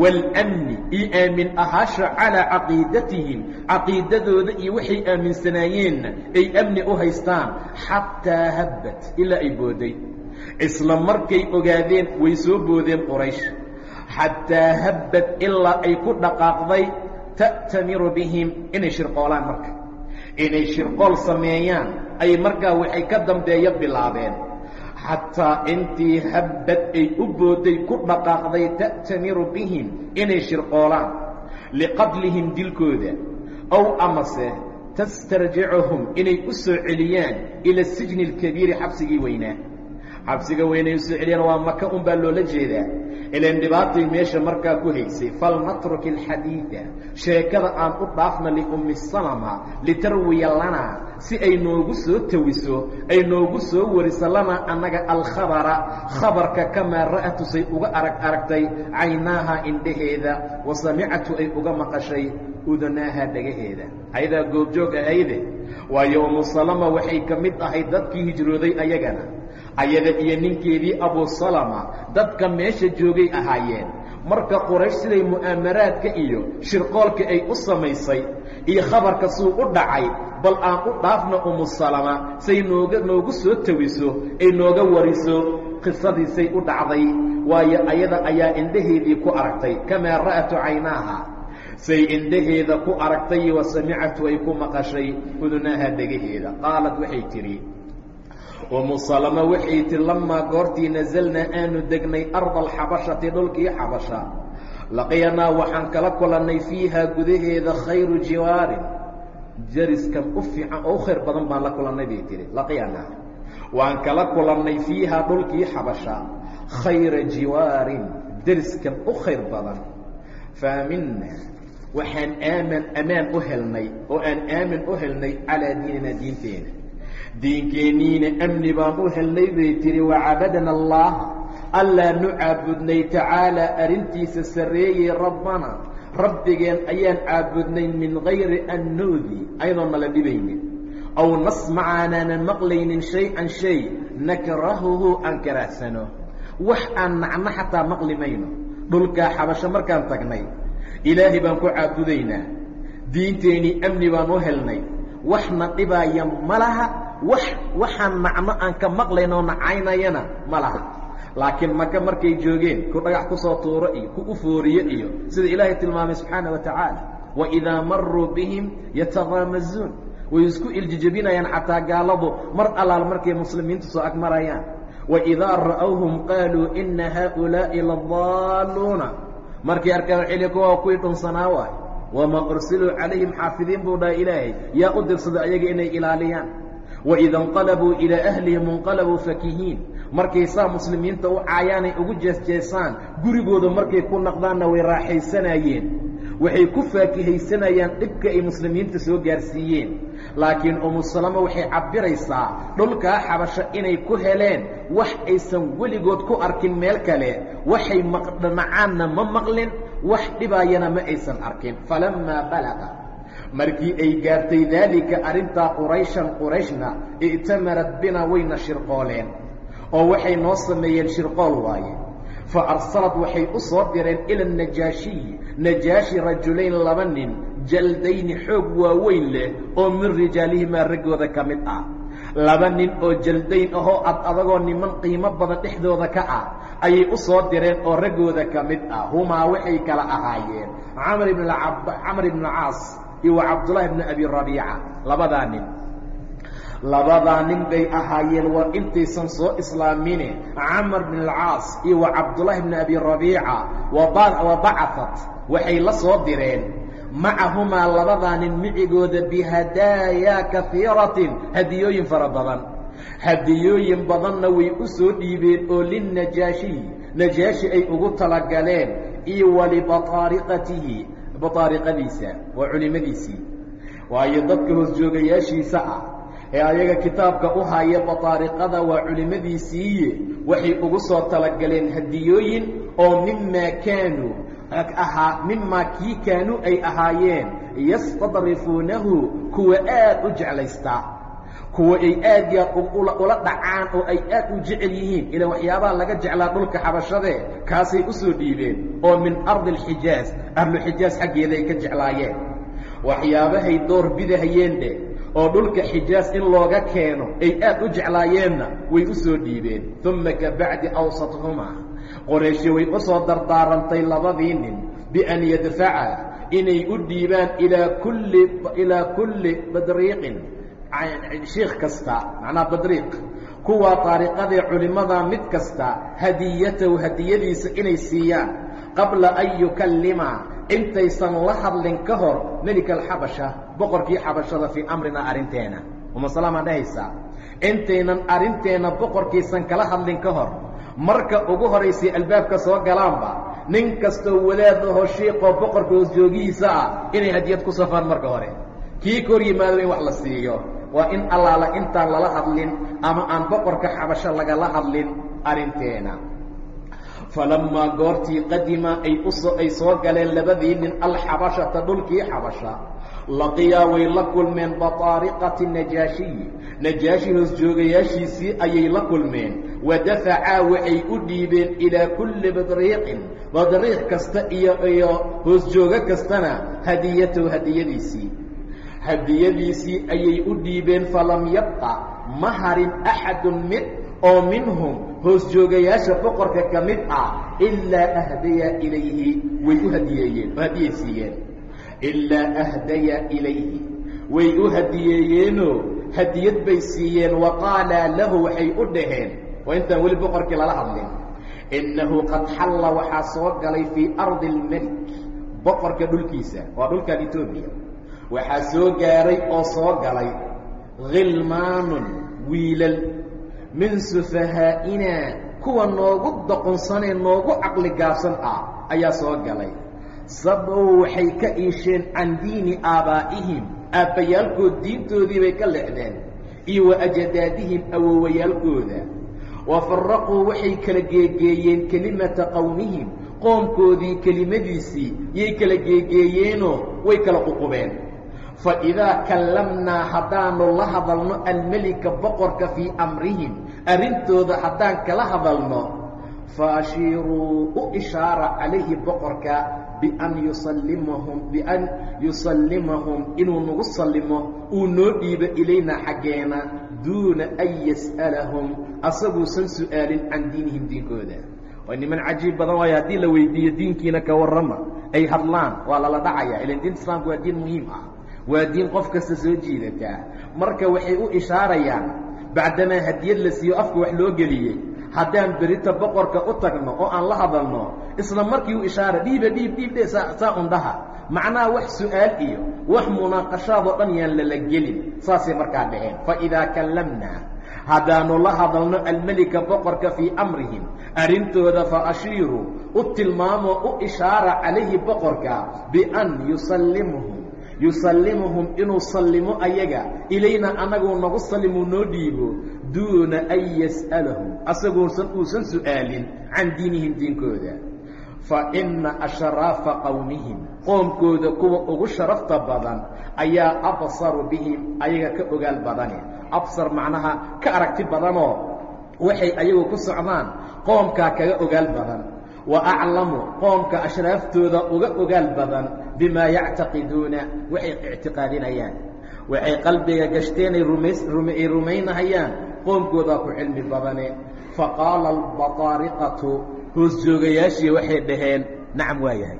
wاlmni iyo aamin ahaasha calىa caqiidatihim caqiidadooda iyo waxay aaminsanaayeenna ay amni u haystaan xataa habbat ilaa ay booday isla markay ogaadeen way soo boodeen quraysh xataa habbat ilaa ay ku dhaqaaqday ta'tamiru bihim inay shirqoolaan marka inay shirqool sameeyaan ay markaa waxay ka dambeeyo bilaabeen xataa intii habbad ay u boodday ku dhaqaaqday ta'tamiru bihim inay shirqoolaan liqatlihim dilkooda ow amase tastarjicuhum inay u soo celiyaan ila sijni alkabiiri xabsigii weynaa xabsiga weynay u soo celiyaan waa maka un baa loola jeedaa. Ilan dhibaatay meesha markaa ku haysay falnatruk alxadiida sheekada aan u dhaafna liummi salama litarwiya lanaa si ay noogu soo tawiso ay noogu soo wariso lanaa annaga alkhabara. Khabarka kamaa ra'atu say uga arag aragtay caynaaha indhaheeda wa samicatu ay uga maqashay udunaaha dhagaheeda ayadaa goobjoog ahayde waayo umu salama waxay ka mid ahayd dadkii hijrooday ayagana ayada iyo ninkeedii abusalama dadka meesha joogay ahaayeen. Marka qoraysh siday mu'aamaraadka iyo shirqoolka ay u samaysay iyo khabarka suu u dhacay bal aan u dhaafna umu salama say nooga noogu soo tawiso ay nooga wariso qisadiisay u dhacday. Waayo ayada ayaa indhaheedii ku aragtay kamaa ra'atu caynaaha say indhaheeda ku aragtay wa samicatu ay ku maqashay udunaaha dhegaheeda qaalat waxay tidhi umu salama waxay tihi lamaa goortii nasalnaa aanu degnay arda alxabashati dhulkii xabasha. Laqiyanaa waxaan kala kulannay fiiha gudaheeda khayru jiwaarin jariskan u fiican oo u khayr badan baan la kulannay bay tihi laqiyanaa waan kala kulannay fiiha dhulkii xabasha. Khayra jiwaarin jariskan u khayr badan. Faamina waxaan aaman amaan u helnay oo aan aamin u helnay calaa diinina diinteena diinkeenniina amni baan u helnay bay tihi wacabadna allaha allaa nu caabudnay tacaalaa arrintiisa sarreeyey rabbana. Rabbigeen ayaan caabudnay min gayri an nu'di ayadoon nala dhibaynin. Aw nasmaca anaanan maqlaynin shay-an shay nakrahuhu aan karaahsano wax aan nacno xataa maqli mayno dhulkaa xabasho markaan tagnay ilaahay baan ku caabudaynaa. Diinteennii amni baan u helnay. Waxna dhibaaya ma laha wax waxaan nacno aan ka maqlayn oo nacaynayana ma laha laakiin maka markay joogeen ku dhagax ku soo tuuro iyo ku ufooriye iyo sida ilaahay tilmaamay subxaana wa tacaala waidaa maruu bihim yatadaamazuun way isku iljijebinayaan xataa gaaladu mar allaal markay muslimiintu soo ag marayaan waidaa ra'awhum qaaluu ina haaulaa'i ladaaluuna markay arkaan xili kuwa kuwii dhunsanaa waay. Wamaa ursiluu calayhim xaafidiin buu dhaha ilaahay. Yaa u dirsada ayaga inay ilaaliyaan waida inqalabuu ilaa ahlihim inqalabuu fakihiin markay saa muslimiinta u caayaanay ugu jeesjeesaan gurigooda markay ku naqdaanna way raaxaysanaayeen waxay ku faakihaysanayaan dhibka ay muslimiinta soo gaarsiiyeen laakiin umusalamo waxay cabbiraysaa dhulkaa xabasho inay ku heleen wax aysan weligood ku arkin meel kale waxay maqdhanacaanna ma maqlin wax dhibaayana ma aysan arkin falammaa balaqa markii ay gaartay daalika arrintaa qurayshan qurayshna i'tamarad bina wayna shirqooleen oo waxay noo sameeyeen shirqool waaye. Fa arsalad waxay u soo direen ila najaashiyi najaashi rajulayn laba nin jaldayni xoog waaweyn leh oo min rijaalihimaa raggooda ka mid ah. Laba nin oo jaldayn ahoo ad adagoo niman qiimo badan dhexdooda ka ah ayay u soo direen oo raggooda ka mid ah. Humaa waxay kala ahaayeen. Camr ibn camr ibn caas iyo wa cabdullaahi bni abi rabiica labadaa nin. Labadaa nin bay ahaayeen waa intaysan soo islaamine. Camr bn alcaas iyo wa cabdullaahi bni abi rabiica wa bacaat waxay la soo direen. Macahumaa labadaa nin micigooda bihadaayaa kaiiratin hadiyooyin fara badan. Hadiyooyin badanna way u soo dhiibeen oo linnajaashiy najaashi ay ugu talagaleen iyo walibaaariqatihi bataariqadiisa waa culimadiisii waayo dadka hoos joogayaashiisa ah ee ayaga kitaabka u haya bataariqada waa culimmadiisiiye waxay ugu soo talagaleen hadiyooyin oo mimaa kaanuu ahaa mimaa kii kaanuu ay ahaayeen yastadrifuunahu kuwa aad u jeclaystaa kuwa ay aad yaad ula dhacaan oo ay aad u jecel yihiin ilaa waxyaabaha laga jeclaa dhulka xabashadee kaasay u soo dhiibeen oo min ardi alxijaaz ahluxijaaz xaggeeda ay ka jeclaayeen. Waxyaabahay door bidahayeen dheh oo dhulka xijaaz in looga keeno ay aad u jeclaayeenna way u soo dhiibeen. Uma ka bacdi awsathumaa qorayshi way u soo dardaarantay labadii nin bian yadfaca inay u dhiibaan ilaa kulli ilaa kulli badriiqin shiikh kasta macnaha badriiq kuwaa taariqadii culimmada mid kasta hadiyatahu hadiyadiisa inay siiyaan. Qabla an yukallima intaysan la hadlin ka hor melika alxabasha boqorkii xabashada fii amrina arrinteena. Umasalaamaa dhahaysaa intaynan arrinteenna boqorkiisan kala hadlin ka hor marka ugu horaysay albaabka soo galaanba nin kastoo wadaad ahoo shiiqoo boqorka hoos ah inay hadiyad ku safaan marka hore. Kii ka hor yimaado in wax la siiyo waa in allaala intaan lala hadlin ama aan boqorka xabasho lagala hadlin arrinteena. Falamaa goortii qadima ay uso ay soo galeen labadii nin alxabashata dhulkii xabasha. Laqiyaa way la kulmeen bataariqati najaashiyi najaashi hoos joogayaashiisii ayay la kulmeen. Wadafacaa waxay u dhiibeen ilaa kulli badriiqin. Badriiq kasta iyo iyo hoos joogo kastana hadiyatahu hadiyadiisii hadiyadiisii ayay u dhiibeen falam yabqa ma harin axadun mid oo minhum. Hoos joogayaasha boqorka ka mid ah ilaa ahdaya ilayhi. Way u hadiyeeyeen oo hadiyay siiyeen. Ilaa ahdaya ilayhi. Way u hadiyeeyeenoo hadiyad bay siiyeen. Wa qaalaa lahu waxay u dhaheen. Waa intaan weli boqorkii lala hadlin. Innahu qad xalla waxaa soo galay fii ardi almelik boqorka dhulkiisa waa dhulkan etoobiya waxaa soo gaaray oo soo galay khilmaanun wiilal min sufahaa'inaa kuwa noogu doqonsanee noogu caqli gaabsan ah ayaa soo galay. Sabow waxay ka iisheen can diini aabaa'ihim aabbayaalkood diintoodii bay ka leexdeen iyo wa ajadaadihim awowayaalkooda wa faraquu waxay kala geegeeyeen kelimata qowmihim qoomkoodii kelimadiisii yay kala geegeeyeenoo way kala ququbeen fa idaa kallamnaa haddaanu la hadalno almelika boqorka fii amrihim arrintooda haddaan kala hadalno fa ashiiruu u ishaara calayhi boqorka bian yusallimahum bian yusallimahum inuu nagu sallimo uu noo dhiibo ilaynaa xaggeena duuna an yas'alahum asaguusan su'aalin can diinihim diinkooda. Waa niman cajiib badan waayo haddii la weydiiyo diinkiina ka warrama ay hadlaan waa lala dhacaya ilan diinta islaamku waa diin muhiim ah waa diin qof kasta soo jiidataa marka waxay u ishaarayaan bacdamaa hadiyad la siiyo afka wax loo geliyey haddaan berita boqorka u tagno oo aan la hadalno isla markii u ishaara dhiiba dhiib dhiibdhe saa undhaha macnaha wax su'aal iyo wax munaaqashaadoo dhan yaan lala gelin. Saasay markaa dhaheen. Fa idaa kallamnaa haddaanu la hadalno almelika boqorka fii amrihim arrintooda fa ashiiruu u tilmaamoo u ishaara calayhi boqorka bian yusallimuhum yusallimuhum inuu sallimo ayaga. Ilayna anaguu nagu sallimuu noo dhiibo. Duuna an yas'alahum. Asaguusan uusan su'aalin can diinihim diinkooda. Fa inna ashraafa qowmihim qoomkooda kuwa ugu sharafta badan ayaa absaru bihim ayaga ka ogaal badane. Absar macnaha ka aragti badanoo waxay ayagu ku socdaan. Qoomkaa kaga ogaal badan wa aclamu qoomka ashraaftooda uga ogaal badan bimaa yactaqiduuna waxay ictiqaadinayaan waxay qalbiga gashteenay rumaay rumaynahayaan qoomkoodaa ku cilmi badane faqaala albataariqatu hoos joogayaashii waxay dhaheen nacam waa yahay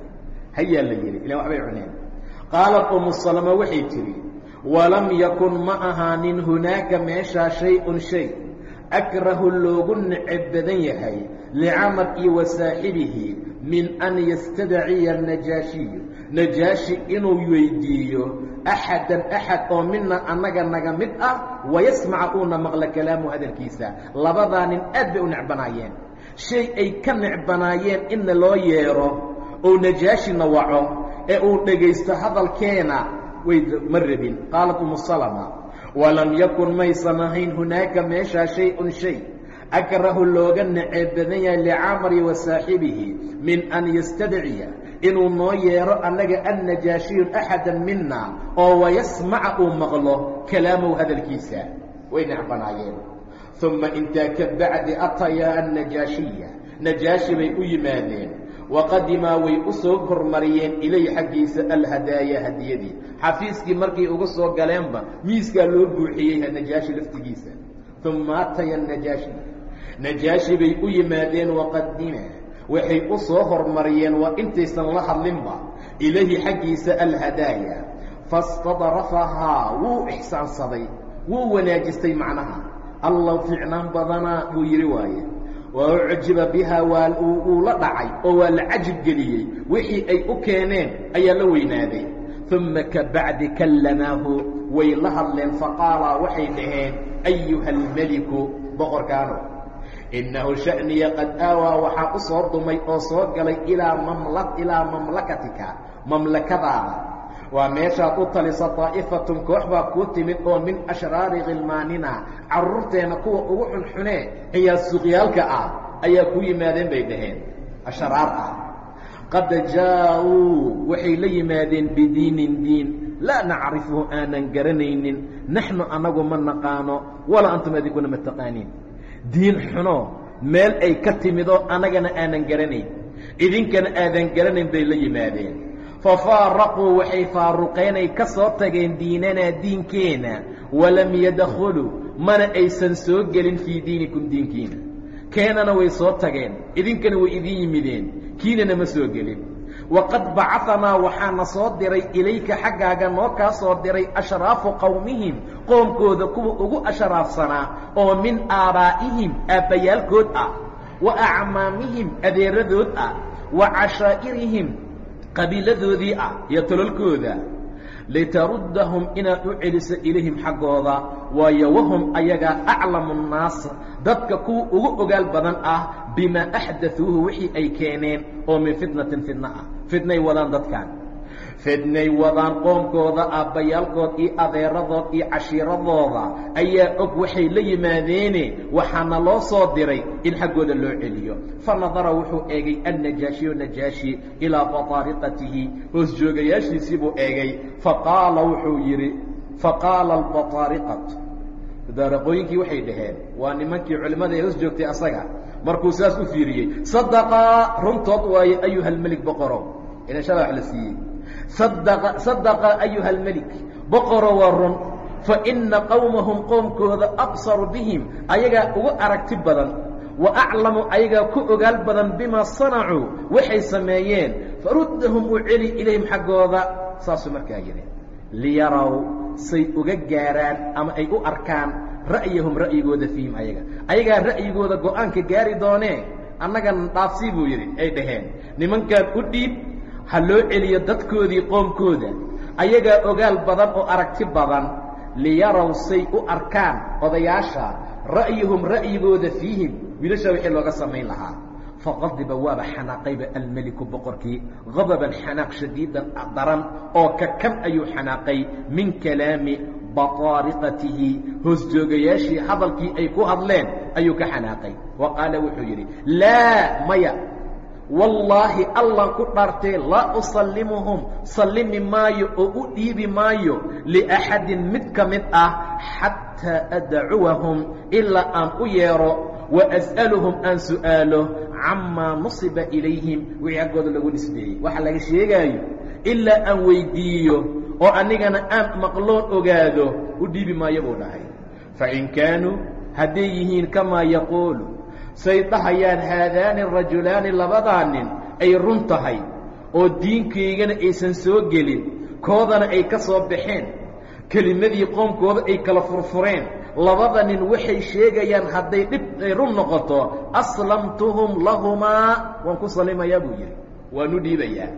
hayaa la yidhi ilan waxbay cuneen qaalat umu salama waxay tidhi walam yakun ma ahaanin hunaaka meeshaa shay-un shay akrahu loogu neceb badan yahay licamar iyo wa saaxibihi min an yastadaciya najaashiyu najaashi inuu weydiiyo axadan axad oo mina annaga naga mid ah wayasmaca uuna maqla kalaamu hadalkiisa labadaa nin aad bay u necbanaayeen shay ay ka necbanaayeen inna loo yeedho oo najaashina waco ee uu dhegaysto hadalkeena way ma rabin qaalat umu salama walam yakun maysan ahayn hunaaka meeshaa shay-un shay. Akrahu looga neceb badan yahay licamari wa saaxibihi min an yastadciya inuu noo yeedho annaga annajaashiyu axada mina oo wayasmaca uu maqlo kalaamow hadalkiisa. Way necbanaayeen. Uma intaa ka bacdi atayaa annajaashiya najaashi bay u yimaadeen waqadimaa way u soo hormariyeen ilay xaggiisa alhadaaya hadiyadii. Xafiiskii markay uga soo galeenba miiskaa loo buuxiyey najaashi laftigiisa. Uma ataya najaashi. Najaashi bay u yimaadeen waqadima waxay u soo hormariyeen waa intaysan la hadlinba ilayhi xaggiisa alhadaaya. Fastadrafahaa wuu ixsaansaday wuu wanaajistay macnaha. Allaw ficnaan badanaa buu yidhi waaye waa ucjiba bihaa waa uu la dhacay oo waa la cajib geliyey. Wixii ay u keeneen ayaa la weynaaday. Uma ka bacdi kallamaahu way la hadleen faqaalaa waxay dhaheen ayuha almeliku boqorkaano innahu sha'niya qad aawaa waxaa u soo dumay oo soo galay ilaa mamla ilaa mamlakatika mamlakadaada waa meeshaad u talisa daa'ifatun koox baa kuu timid oo min ashraari khilmaanina carruurteenna kuwa ugu xunxunee ciyaar suuqyaalka ah ayaa ku yimaadeen bay dhaheen. Ashraar ah. Qad jaa-uu waxay la yimaadeen bidiinin diin. Laa nacrifuhu aanan garanaynin. Naxnu anagu ma naqaano walaa antum adinkuna ma taqaaniin. Diin xuno meel ay ka timidoo annagana aanan garanayn. Idinkana aadan garanayn bay la yimaadeen fafaaraquu waxay faaruqeenay ka soo tageen diinanaa diinkeena walam yadkhuluu mana aysan soo gelin fii diinikum diinkiina. Keenana way soo tageen idinkana way idin yimideen kiinana ma soo gelin. Waqad bacaanaa waxaana soo diray ilayka xaggaaga noo kaa soo diray ashraafu qowmihim qoomkooda kuwa ugu ashraafsanaa oo min aabaa'ihim aabbayaalkood ah wa acmaamihim adeeradood ah wa cashaa'irihim qabiiladoodii ah iyo tololkooda litaruddahum inaad u celiso ilayhim xaggooda waayo wahum ayagaa aclamu nnaas dadka kuwa ugu ogaal badan ah bimaa axdauuhu wixii ay keeneen oo min fitnatin fitna ah. Fitnay wadaan dadkan fidnay wadaan qoomkooda aabbayaalkood iyo adeeradood iyo cashiiradooda. Ayaa og waxay la yimaadeene waxaana loo soo diray in xaggooda loo celiyo. Fa nadara wuxuu eegay annajaashiyo najaashi ilaa bataariqatihi hoos joogayaashiisii buu eegay. Faqaala wuxuu yidhi faqaala albataariqatu daaraqooyinkii waxay dhaheen waa nimankii culimmada ee hoos joogtay asaga. Markuu saas u fiiriyey sadaqaa runtood waaye ayuha almelik boqorow. Ina shala wax la siiyey sadaqa ayuha almelik boqoro waa run. Ina qowmahum qoomkooda absaru bihim ayagaa ugu aragti badan. Wa aclamu ayagaa ku ogaal badan bimaa sanacuu waxay sameeyeen. Faruddahum u celi ilayhim xaggooda. Saasuu markaa yidhi liyaraw say uga gaaraan ama ay u arkaan ra'yahum ra'yigooda fiihim ayaga. Ayagaa ra'yigooda go'aanka gaari doonee annagan dhaafsii buu yidhi ay dhaheen. Nimankaan u dhiib ha loo celiyo dadkoodii qoomkooda ayagaa ogaal badan oo aragti badan liyaraw say u arkaan odayaasha ra'yahum ra'yigooda fiihim wiilashaa wixii looga samayn lahaa. Faqadiba waaba xanaaqayba almeliku boqorkii gadaban xanaaq shadiidan daran oo ka kan ayuu xanaaqay min kalaami bataariqatihi hoos joogayaashii hadalkii ay ku hadleen ayuu ka xanaaqay. Wa qaala wuxuu yidhi laa maya wallaahi allan ku dhaartee laa usallimuhum sallimi maayo oo u dhiibi maayo liaxadin mid ka mid ah xataa adacuwahum ilaa aan u yeedho wa as'aluhum aan su'aalo camaa nusiba ilayhim wixii xaggooda lagu nisbeeyey. Waxa laga sheegaayo ilaa aan weydiiyo oo anigana aan maqloon ogaado u dhiibi maayo buu dhahay. Fain kaanuu hadday yihiin kamaa yaquulu say dhahayaan haadaani rajulaani labadaa nin ay run tahay oo diinkaygana aysan soo gelin koodana ay ka soo baxeen kelimadii qoomkooda ay kala furfureen labada nin waxay sheegayaan hadday dhib ay run noqoto aslamtuhum lahumaa. Waan ku salimayaa buu yidhi. Waanu dhiibayaa.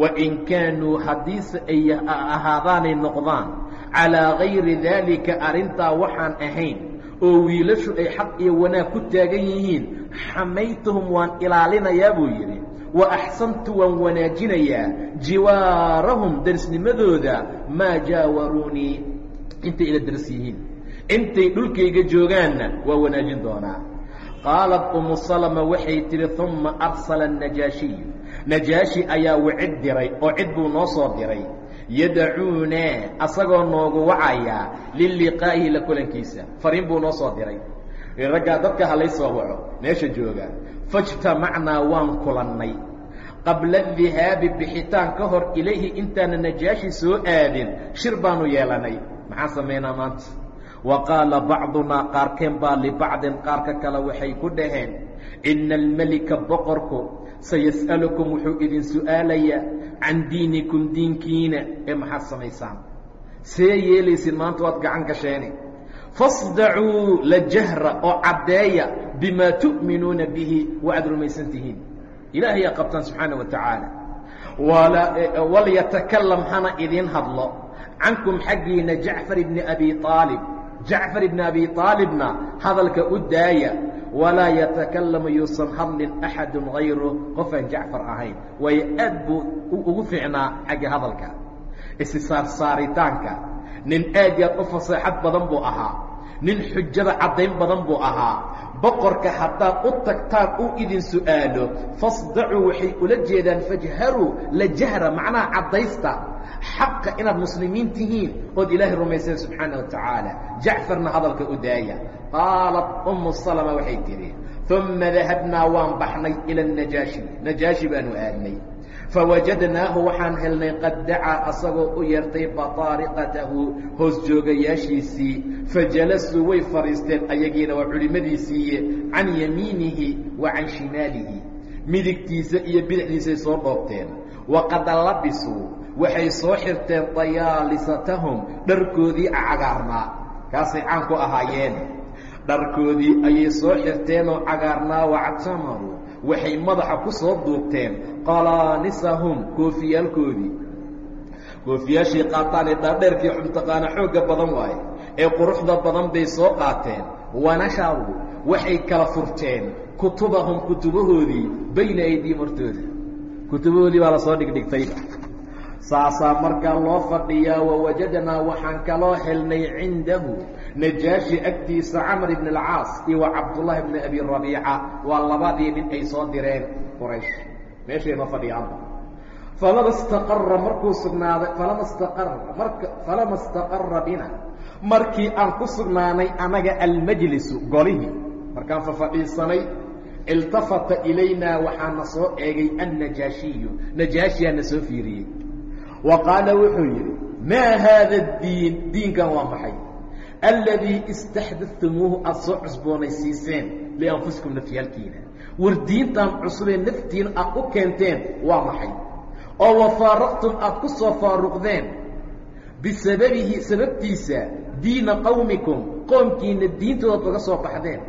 Wain kaanuu haddiise ay ahaadaanay noqdaan calaa gayri daalika arrintaa waxaan ahayn oo wiilashu ay xaq iyo wanaag ku taagan yihiin xamaytuhum waan ilaalinayaa buu yidhi. Wa axsantu waan wanaajinayaa jiwaarahum darisnimadooda maa jaawaruunii intay ila daris yihiin. Intay dhulkayga joogaanna waa wanaajin doonaa. Qaalat umu salama waxay tidhi uma arsala anajaashiyu najaashi ayaa wicid diray oo cid buu noo soo diray yadacuunaa asagoo noogu wacayaa liliqaa'ihi la kulankiisa. Fariin buu noo soo diray. Raggaa dadka halay soo waco meesha jooga. Faijtamacnaa waan kulannay. Qabla adihaabi bixitaan ka hor ilayhi intaana najaashi soo aadin shir baanu yeelanay. Maxaan samaynaa maanta? Wa qaala bacdunaa qaarkeen baa libacdin qaarka kale waxay ku dhaheen ina almelika boqorku sayas'alukum wuxuu idin su'aalayaa can diinikum diinkiina ee maxaad samaysaan. See yeelaysid maanta waad gacan gasheeni fasdacuu la jahra oo caddeeya bimaa tu'minuuna bihi waaad rumaysan tihiin. Ilaahay aa qabtaan subxaana wa tacaala. Walyatakalam hana idiin hadlo. Cankum xaggiina jacfar ibni abi aalib jacfar ibni abi aalibna hadalka u daaya walaa yatakalamu yuusan hadlin axadu hayru qofaan jacfar ahayn waayo aad buu ugu fiicnaa xagga hadalka isisaarsaaritaanka nin aad yaad u faseexad badan buu ahaa nin xujada caddayn badan buu ahaa. Boqorka haddaad u tagtaan u idin su'aalo fasdacuu waxay ula jeedaan fajharuu la jahra macnaha caddaysta xaqa inaad muslimiin tihiin ood ilaahay rumayseen subxaana wa tacaala. Jacfarna hadalka u daaya. Qaalat ummu salama waxay tidhi uma dahabnaa waan baxnay ila najaashi. Najaashi baanu aadnay fawajadnaahu waxaan helnay qad dacaa asagoo u yeertay bataariqatahu hoos joogayaashiisii. Fajalasuu way fadhiisteen ayagiina waa culimmadiisiiye can yamiinihi wa can shimaalihi. Midigtiisa iyo bidixdiisay soo dhoobteen waqad labisuu waxay soo xirteen dayaalisatahum dharkoodii cagaarnaa kaasay caan ku ahaayeen. Dharkoodii ayay soo xirteenoo cagaarnaa wactamaruu waxay madaxa ku soo duubteen. Qalaanisahum koofiyaalkoodii. Koofiyaashii qaataanee dhaadheerkii xumtaqaana xoogga badan waaye. Ee quruxda badan bay soo qaateen. Wanasharuu waxay kala furteen. Kutubahum kutubahoodii bayna aydiihim hortooda. Kutubahoodii baa la soo dhigdhigtayba saasaa markaa loo fadhiyaa wawajadnaa waxaan kaloo helnay cindahu najaashi agtiisa camr ibn alcaas iyo wa cabdullaahi bni abi rabiica. Waa labadii nin ay soo direen quraysh. Meeshay ma fadhiyaanba falama istaqara markuu sugnaaday falama istaqara marka falama istaqara bina. Markii aan ku sugnaanay anaga almajlisu golihii markaan fafadhiisanay iltafata ilaynaa waxaana soo eegay annajaashiyu najaashiyaa na soo fiiriyey wa qaala wuxuu yidhi maa haada diin? Diinkan waa maxay? Alladii istaxdadtumuuhu aada soo cusboonaysiiseen lianfusikum nafyaalkiina. War diintan cusubee naftiina aad u keenteen waa maxay? Oo wafaaraqtum aad ku soo faaruqdeen bisababihi sababtiisa diina qowmikum qoomkiina diintoodaad uga soo baxdeen.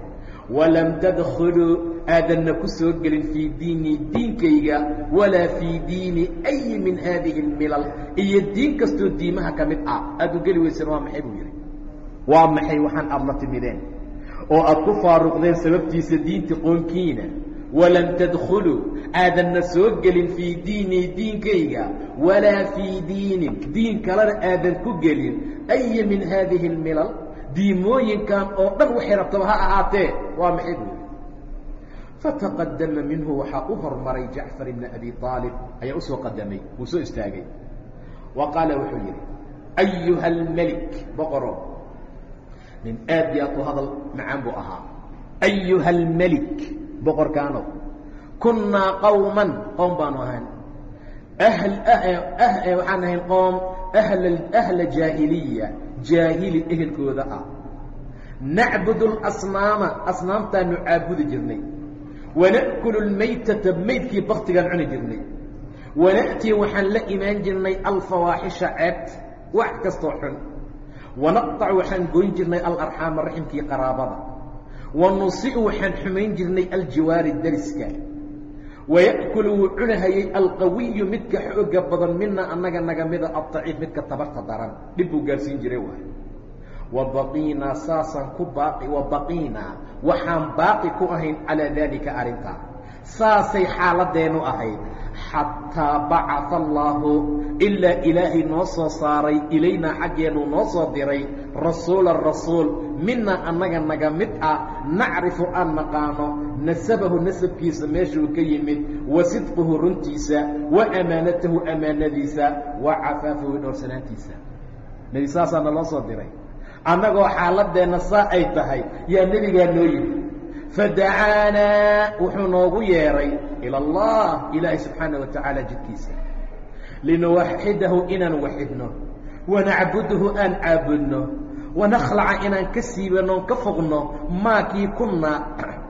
Walam tadkhuluu aadanna ku soo gelin fii diinii diinkayga walaa fii diini ayi min haadihi اlmilal iyo diin kastoo diimaha ka mid ah. Aada u geli weyseen waa maxay buu yidhi? Waa maxay waxaan aada la timideen? Oo aad ku faaruqdeen sababtiisa diinta qoonkiina? Walam tadkhuluu aadanna soo gelin fii diinii diinkayga walaa fii diinin diin kalena aadan ku gelin. Ayi min haadihi اlmilal diimooyinkan oo dhan waxay rabtaba ha ahaatee. Waa maxay buu fataqadama minhu waxaa u hormaray jacfar ibna abi aalib ayaa u soo qadamay wuu soo istaagay wa qaala wuxuu yidhi ayuha almelik boqoro nin aad iyo hadal macaan buu ahaa ayuha almelik boqorkaanow kunnaa qowman qowm baanu ahaan ahl waxaan ahayn qoom ahl ahla jaahiliya jaahili ehelkooda ah nacbudu اlasnaama asnaamtaanu caabudi jirnay wana'kulu lmaytata maydkii baktigaan cuni jirnay wana'tii waxaan la imaan jirnay alfawaaxisha ceebta wax kastoo xun wanaqطacu waxaan goyn jirnay alarxaama raximkii qaraabada wanusi'u waxaan xumayn jirnay aljiwaari dariska waya'kulu wuu cunahayay alqawiyu midka xooga badan mina annaga naga mida aldaciif midka tabarta daran dhib buu gaarsiin jiray waay wabaqiinaa saasaan ku baaqi wabaqiinaa waxaan baaqi ku ahayn calaa daalika arrintaa saasay xaaladeennu ahayd xataa bacaa allaahu ilaa ilaahay noo soo saaray ilaynaa xaggeennu noo soo diray rasuula rasuul mina annaga naga mid ah nacrifu aan naqaano nasabahu nasabkiisa meeshuu ka yimid wa sidquhu runtiisa wa amaanatahu amaanadiisa wa cafaafahu dhowrsanaantiisa nebi saasaa naloo soo diray annagoo xaaladeenna saa ay tahay yaa nebigaa noo yimi fadacaanaa wuxuu noogu yeedhay ila allah ilaahay subxaana wa tacaala jidkiisa. Linuwaxidahu inaan waxidno wanacbudhu aan caabudno wanakhlaca inaan ka siibano on ka fogno maakii kunnaa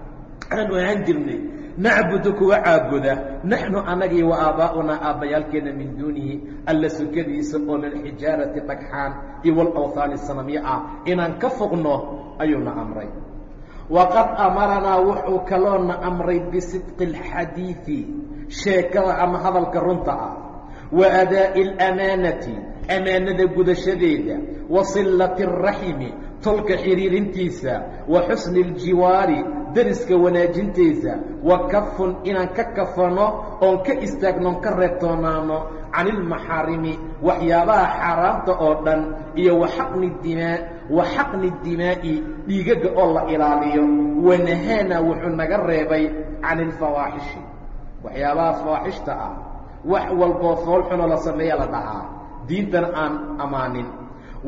aanu ahaan jirnay nacbudu kuwa caabuda naxnu anagii wa aabbaa'unaa aabbayaalkeena min duunihi alla sukadiisa oo lilxijaarati dhagxaan iyo walawhaani sanamyo ah inaan ka fogno ayuuna amray. Waqad amaranaa wuxuu kaloona amray bisidqi alxadiidi sheekada ama hadalka runta ah wa adaa'i alamaanati amaanada gudashadeeda wa silati araximi tolka xiriirintiisa wa xusni aljiwaari deriska wanaajintiisa wa kafun inaan ka kafano oon ka istaagnoon ka reebtoonaano can ilmaxaarimi waxyaabaha xaaraamta oo dhan iyo wa xaqni dimaa wa xaqni dimaa'i dhiigaga oo la ilaaliyo. Wanahaana wuxuu naga reebay can ilfawaaxishi waxyaabaha fawaaxishta ah wax walboo foolxunoo la sameeya la dhahaa. Diintana aan ammaanin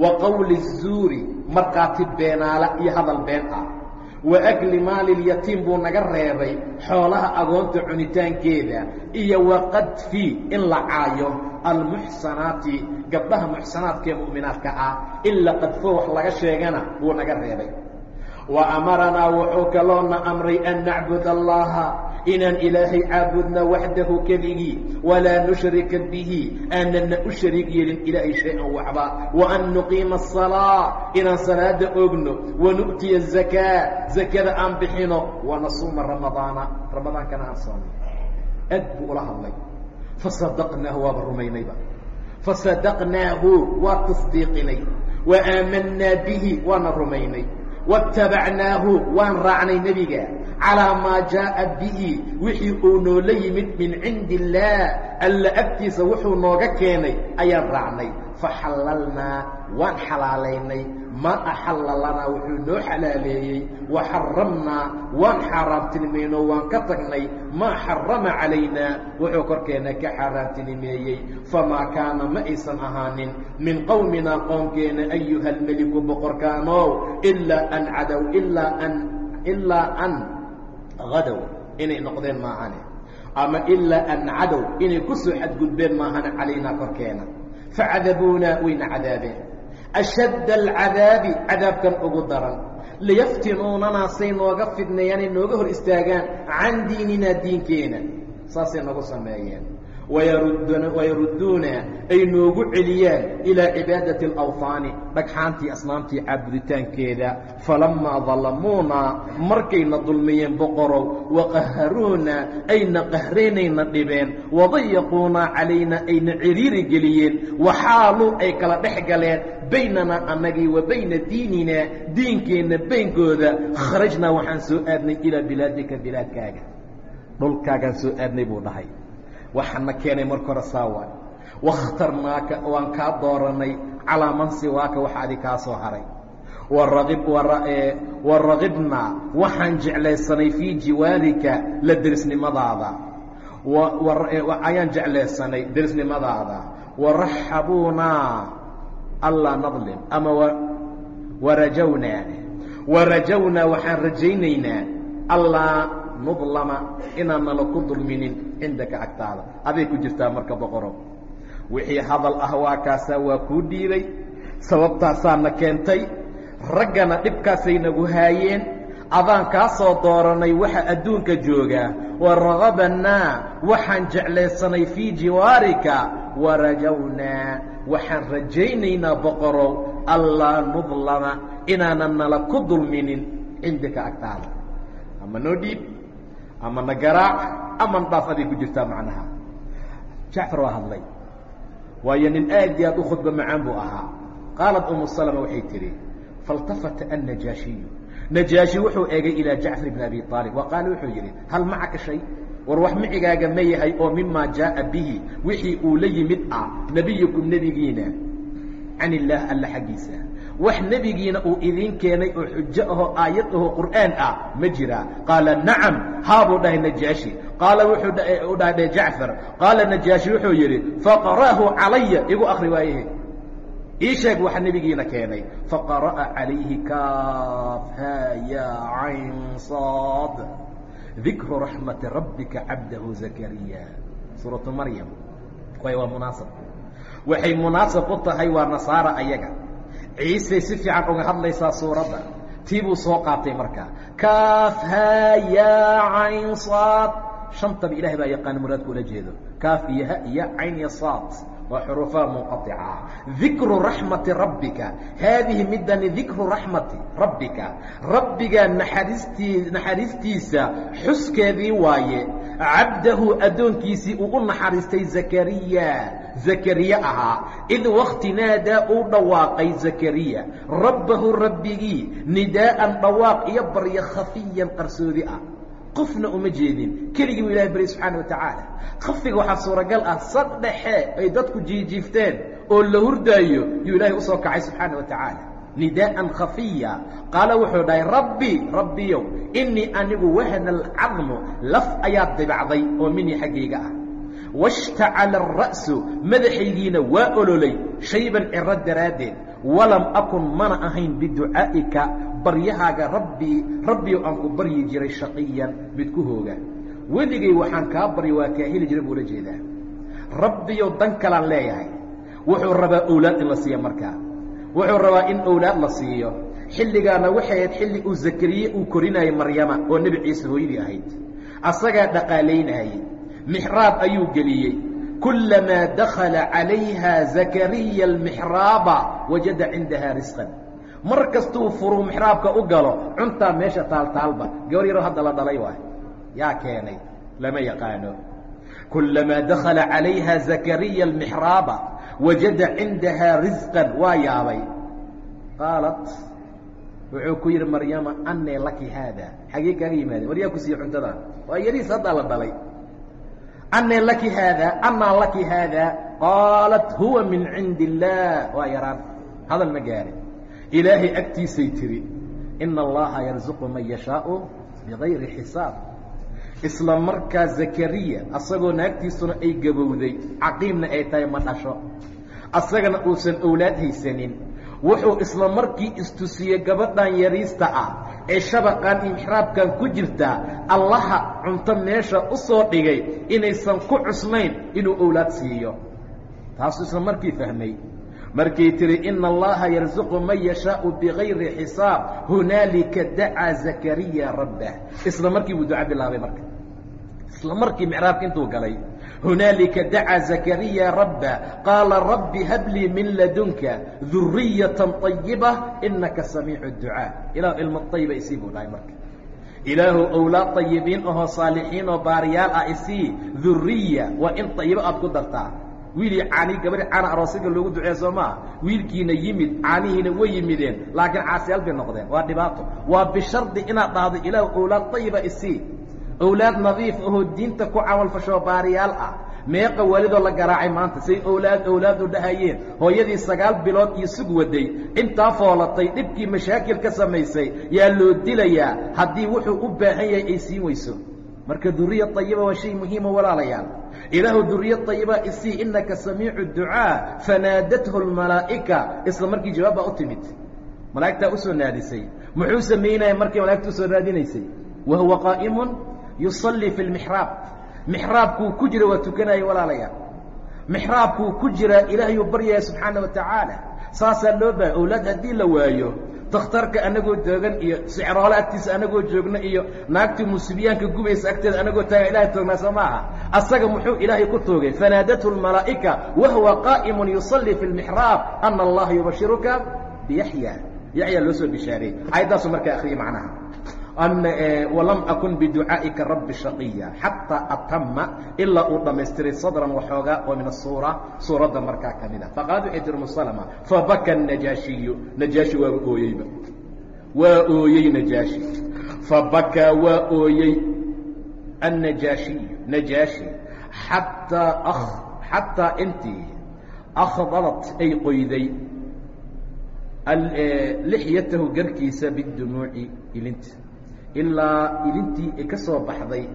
wa qowli الzuuri markhaati beenaala iyo hadal been ah wa akli maalilyatiim buu naga reebay xoolaha agoonta cunitaankeeda iyo wa qadfi in la caayo almuxsanaati gabdhaha muxsanaadka ee mu'minaadka ah in la qadfo wax laga sheegana wuu naga reebay. Wa amaranaa wuxuu kaloona amray an nacbud allaha inaan ilaahay caabudna waxdahu keligii walaa nushrika bihi aanana u shariig yeelin ilaahay shay-an waxba. Wa an nuqiima asalaa inaan salaada ogno wa nu'tiya azakaa zakada aan bixino. Wa nasuuma ramadaana ramadaankana aan soono. Aad buu ula hadlay. Fasadaqnaahu waaba rumaynayba. Fasadaqnaahu waa tasdiiqinay. Wa aamanaa bihi waana rumaynay. Waاtabacnaahu waan raacnay nebiga calىa maa jaaءa bihi wixii uu noola yimid min cindi illaah alla agtiisa wuxuu nooga keenay ayaan raacnay faxallalnaa waan xalaalaynay maa axalla lanaa wuxuu noo xalaaleeyey wa xaramnaa waan xaaraamtinimaynoo waan ka tagnay maa xarama calaynaa wuxuu korkeenna ka xaaraamtinimeeyey famaa kaana ma aysan ahaanin min qowminaa qoomkeena ayuha almeliku boqorkaanow ilaa an cadow ilaa an ilaa an hadow inay noqdeen maahane ama ilaa an cadow inay ku soo xadgudbeen maahane calaynaa korkeena facadabuunaa wayna cadaabeen ashadda alcadaabi cadaabkan ugu daran liyaftinuunanaa say nooga fidneeyaanay nooga hor istaagaan can diininaa diinkeena saasay nagu sameeyeen wayarudduuna ay noogu celiyaan ilaa cibaadati alawhaani dhagxaantii asnaamtii caabuditaankeeda falamaa dalamuuna markayna dulmiyeen boqorow waqaharuuna ayna qahraynayna dhibeen wadayaquuna calayna ayna ciriiri geliyeen waxaaluu ay kala dhex galeen baynanaa annagii wa bayna diininaa diinkeenna baynkooda kharajnaa waxaan soo aadnay ilaa bilaadika bilaadkaaga dhulkaagaan soo aadnay buu dhahay waxaana keenay marka hore saawa wakhtarnaaka waan kaa dooranay calaa man siwaaka waxa adi kaa soo haray. Wa ragibnaa waxaan jeclaysanay fii jiwaarika la derisnimadaada. Ayaan jeclaysanay derisnimadaada. Waraxabuunaa allaa nadlim ama warajawnaa warajawnaa waxaan rajaynaynaa allaa nudlama inaan nala ku dulminin cindaka agtaada. Aday ku jirtaa marka boqoro. Wixii hadal ah waa kaasaa waa kuu dhiibay. Sababtaasaana keentay raggana dhibkaasay nagu haayeen. Adaan kaa soo dooranay waxa adduunka joogaa. Waragabanaa waxaan jeclaysanay fii jiwaarika. Warajawnaa waxaan rajaynaynaa boqorow. Allaa nudlama inaanan nala ku dulminin cindaka agtaada. Ama noo dhiib ama na garaac ama na dhaaf aday ku jirtaa macnaha. Jacfar waa hadlay. Waayo nin aad iyo aad u khudba macaan buu ahaa. Qaalat umu salama waxay tidhi faاltafata annajaashiyu najaashi wuxuu eegay ilaa jacfar bn abi aalib wa qaala wuxuu yidhi hal macaka shay? War wax micigaaga ma yahay oo mimaa jaaءa bihi wixii uu la yimid ah nebiyukum nebigiina. Can illaah alla xaggiisa wax nebigiina uu idiin keenay oo xujo ahoo aayad ahoo qur'aan ah ma jiraa qaala nacam haabuu dhahay najaashi. Qaala wuxuu dhahay jacfar. Qaala najaashi wuxuu yidhi faqara'hu calaya igu akri waayahe ii sheeg waxa nebigiina keenay. Faqara'a calayhi kaaf haa ya cayn saad dikru raxmati rabbika cabdahu zakariya. Suuratu maryam. Waay waa munaasab. Waxay munaasab u tahay waa nasaara ayaga ciisay si fiican uga hadlaysaa suuradda. Tii buu soo qaatay markaa kaaf haa ya cayn shantaba ilahay baa yaqaana muraadka ula jeedo. Kaaf iyo ha iyo cayn iyo saad waa xuruufaha munqaطica dikru raxmati rabbika. Haadihi midani dikru raxmati rabbika. Rabbiga naxariistii naxariistiisa xuskeedii waaye. Cabdahu addoonkiisii uu u naxariistay zakariya. Zakariya ahaa. Id wakti naadaa uu dhawaaqay zakariya. Rabbahu rabbigii nidaa'an dhawaaq iyo baryo khafiyan qarsoodi ah qofna uma jeedin. Keligii buu ilahay baryay subxaana wa tacaala. Khafiga waxaa suuragal ah sad dhexe ay dadku jiijiifteen oo la hurdaayo yuu ilaahay u soo kacay subxaana wa tacaala. Nidaa'an khafiya. Qaala wuxuu dhahay rabbi rabbiyow innii anigu wahana alcadmu laf ayaa dibacday oo minii xaggayga ah. Washtacala ara'su madaxaygiina waa ololay shayban ciro daraaddeed walam akun mana ahayn biducaa'ika baryahaaga rabbii rabbiyow aan ku baryi jiray shaqiyan mid ku hooga. Weligay waxaan kaa barya waa kaa heli jiray buu la jeedaa. Rabbiyow dan kalaan leeyahay. Wuxuu rabaa owlaad in la siiya markaa. Wuxuu rabaa in owlaad la siiyo. Xilligaana waxay ahayd xilli uu zakariye uu korinayay maryama oo nebi ciise hooyadii ahayd. Asagaa dhaqaalaynayay mixraab ayuu geliyey kulamaa dakhala calayha zakariya almixraaba wajada cindaha risqan mar kastuu furuu mixraabka u galo cuntaa meesha taaltaalba gabar yaroo hadda la dhalay waay yaa keenay lama yaqaano kulamaa dakhala calayha zakariya almixraaba wajada cindahaa risqan waa yaabay qaalat wuxuu ku yidhi maryama annee laki haada xagee kaaga yimaadeen war ku siiye cuntadan waa yariis haddaa la dhalay annee laki haada annaa laki haada qaalat huwa min cindi illaah waa yaraan. Hadal ma gaarin ilaahay agtiisay tiri ina allaha yarzuqu man yashaau bigayri xisaab. Isla markaa zakariya asagoo naagtiisuna ay gabowday caqiimna ay tahay ma dhasho. Asagana uusan owlaad haysanin wuxuu isla markii istusiyey gabadhan yariista ah ee shabaqan iyo mixraabkan ku jirtaa allaha cunto meesha u soo dhigay inaysan ku cusnayn inuu owlaad siiyo. Taasuu isla markii fahmay. Markay tihi ina allaha yarzuqu man yashaau bigayri xisaab hunaalika dacaa zakariya rabbah isla markii buu duca bilaabay marka. Isla markii micraabka intuu galay hunaalika dacaa zakariya rabba qaala rabbi hablii min ladunka duriyatan طayiba inaka samiicu ducaa ilah ilmo ayiba isii buu dhahay marka ilaahu owlaad طayibiin ahoo saalixiin oo baariyaal ah isii duriya waa in طayibo aad ku dartaa wiilii caani gabadhi caana aroosiga loogu duceeya soo maa wiilkiina yimid caanihiina way yimideen laakiin caasiyaal bay noqdeen waa dhibaato waa bishardi inaad dhahdo ilaahu owlaad طayiba isii owlaad nadiif ahoo diinta ku camalfashoo baariyaal ah. Meeqa waalidoo la garaacay maanta say owlaad owlaad u dhahayeen. Hooyadii sagaal bilood iyo sug waday. Intaa foolatay dhibkii mashaakil ka samaysay yaa loo dilayaa. Haddii wuxuu u baahan yahay ay siin weyso marka duriya ayiba waa shay muhiima walaalayaal. Ilaahu duriya ayiba isii inaka samiicu ducaa fanaadathu lmalaa'ika isla markii jawaab baa u timid. Malaa'igtaa u soo naadisay. Muxuu samaynaya markay malaigta u soo naadinaysay wa huwa qaa'imun yusallii fi lmixraab mixraabkuu ku jira waa tukanaya walaalayaal mixraabkuu ku jiraa ilaahayuu baryaya subxaana wa tacaala. Saasaa loo bahay owlaad haddii la waayo takhtarka anagoo toogan iyo sicroole agtiisa anagoo joogno iyo naagtii musibiyaanka gubaysa agteeda anagoo taagan ilahay toognaa soo maaha. Asaga muxuu ilaahay ku toogay fanaadathu lmalaa'ika wahuwa qaa'imun yusallii fi lmixraab ana allaha yubashiruka biyaxya yaxya loo soo bishaareey ayaddaasu markaa akriya macnaha walam akun biducaa'ika rabbi shaqiya xataa atama ilaa uu dhamaystiray sadran waxoogaa oo min asuura suuradda markaa ka mid a faqaalad waxay tiri musalama fabaka najaashiyu najaashi waaba ooyeyba waa ooyey najaashi fabakaa waa ooyey annajaashiyu najaashi xataa xataa intii akhdalat ay qoyday lixyatahu garkiisa bidumuuci ilinta ilaa ilintii ay ka soo baxday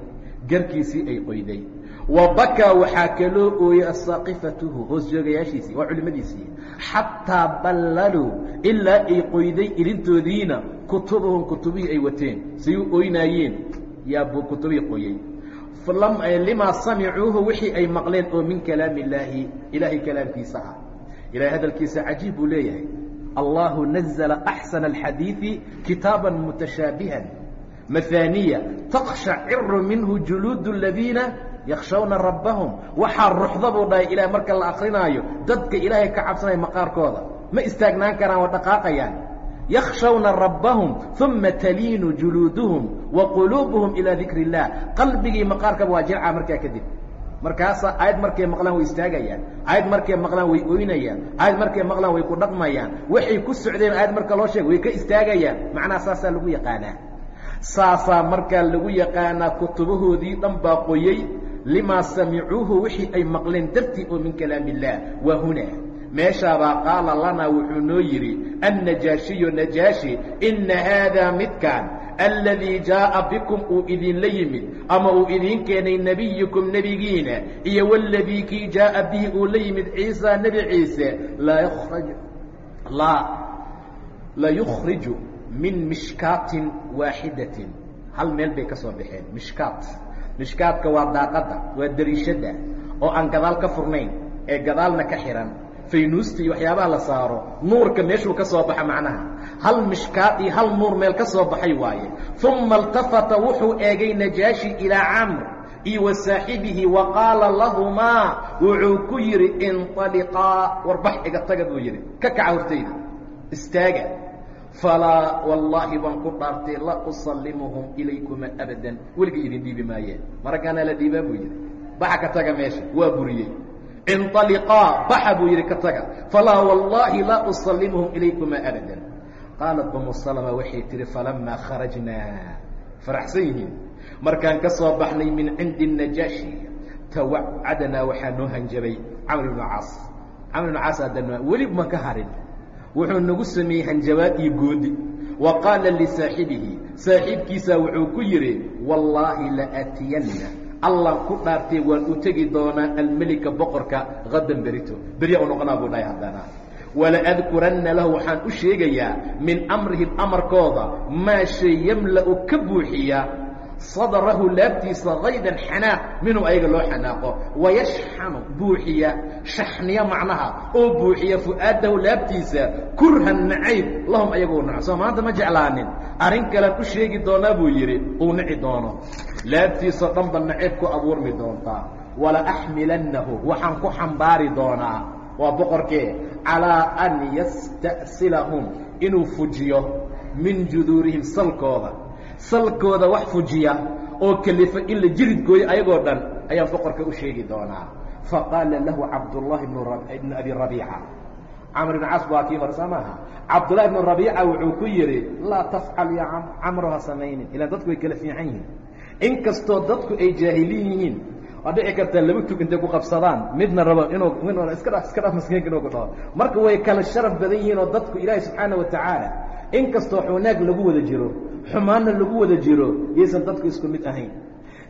garkiisii ay qoyday. Wa bakaa waxaa kaloo ooyey asaaqifatuhu hoos joogayaashiisii waa culimmadiisii. Xataa ballaluu ilaa ay qoyday ilintoodiina kutubuhum kutubihii ay wateen. Say u ooynaayeen yaa buu kutubihii qoyey limaa samicuuhu wixii ay maqleen oo min kalaami illaahi ilaahay kalaamkiisa ah. Ilahay hadalkiisa cajiib buu leeyahay. Allahu nazla axsana alxadiidi kitaaba mutashaabihan mahaaniya takshaciru minhu juluud aladiina yakshawna rabbahum. Waxaa ruxda buu dhahay ilahay marka la akrinaayo dadka ilaahay ka cabsanaya maqaarkooda. Ma istaagnaan karaan waa dhaqaaqayaan. Yakhshawna rabbahum uma taliinu juluuduhum wa quluubuhum ilaa dikri اllah qalbigii maqaarkaba waa jirca markaa kadib. Markaasaa aayad markay maqlaan way istaagayaan aayad markay maqlaan way oynayaan aayad markay maqlaan way ku dhaqmayaan. Waxay ku socdeen aayad marka loo sheega way ka istaagayaan. Macnaha saasaa lagu yaqaanaa saasaa markaa lagu yaqaanaa kutubahoodii dhan baa qoyey limaa samicuuhu wixii ay maqleen dartii oo min kalaam illaah waa hunaa meeshaabaa qaala lanaa wuxuu noo yidhi annajaashiyu najaashi inna haadaa midkaan aladii jaa'a bikum uu idinla yimid ama uu idiin keenay nebiyukum nebigiina iyo waladii kii jaa'a bihi uu la yimid ciisa nebi ciise laa layukhriju min mishkaatin waaxidatin. Hal meel bay ka soo baxeen. Mishkaat. Mishkaadka waa daaqadda waa dariishadda oo aan gadaal ka furnayn ee gadaalna ka xihan faynuusta iyo waxyaabaha la saaro nuurka meeshuu ka soo baxa macnaha. Hal mishkaad iyo hal nuur meel ka soo baxay waaye. Uma اltafata wuxuu eegay najaashi ilaa camr iyo wa saaxibihi wa qaala lahumaa wuxuu ku yidhi inطaliqaa warbax iga taga buu yidhi. Ka kaca hortayda. Istaaga falaa wallaahi baan ku dhaartay la usalimuhum ilaykuma abadan. Weliga idin dhiibi maayeen maraggaanaa la dhiibaa buu yidhi. Baxa ka taga meesha. Waa buriyey. Inaliqaa baxa buu yidhi ka taga. Falaa wallaahi laa usalimuhum ilaykuma abadan. Qaalat umu salama waxay tihi falamaa kharajnaa. Faraxsan yihiin. Markaan ka soo baxnay min cindi najaashi tawacadnaa waxaa noo hanjabay camr ibnu caas. Camr ibnu caas haddana weli ma ka harin wuxuu nagu sameeyey hanjabaad iyo goodi. Wa qaala lisaaxibihi saaxiibkiisaa wuxuu ku yidhi wallaahi la'aatiyanna allan ku dhaartee waan u tegi doonaa almelika boqorka hadan berito. Berya u noqonaa buu dhahay haddana. Walaadkuranna lahu waxaan u sheegayaa min amrihim amarkooda maa shay yamla'u ka buuxiya sadrahu laabtiisa kaydan xanaaq minhu ayaga loo xanaaqo. Wayashxanu buuxiya shaxniyo macnaha oo buuxiya fu'aadahu laabtiisa kurhan nacayb lahum ayagoo naco. Soo maanta ma jeclaanin. Arrin kalean u sheegi doonaa buu yidhi uu nici doono. Laabtiisao dhanba nacayb ku abuurmi doontaa wala axmilannahu waxaan ku xambaari doonaa. Waa boqorkee calaa an yasta'silahum inuu fujiyo min juduurihim salkooda salkooda wax fujiya oo kelifo in la jirid gooyo ayagoo dhan ayaan boqorka u sheegi doonaa. Faqaala lahu cabdullahi ibnu abi rabiica camr ibn caas waa kii hore maaha cabdullahi ibnu rabiica wuxuu ku yidhi laa tafcal ya camro ha samaynin. Ilaan dadku way kala fiican yihiin. Inkastoo dadku ay jaahiliin yihiin waa dhici kartaa laba tug intay ku qabsadaan. Midna rabo inuu iska dha iska dhaf maskiinka inuu ku dhaho marka way kala sharaf badan yihiin oo dadku ilaahi subxaana wa tacaala inkastoo xunaag lagu wada jiro xumaanna lagu wada jiro yaysan dadku isku mid ahayn.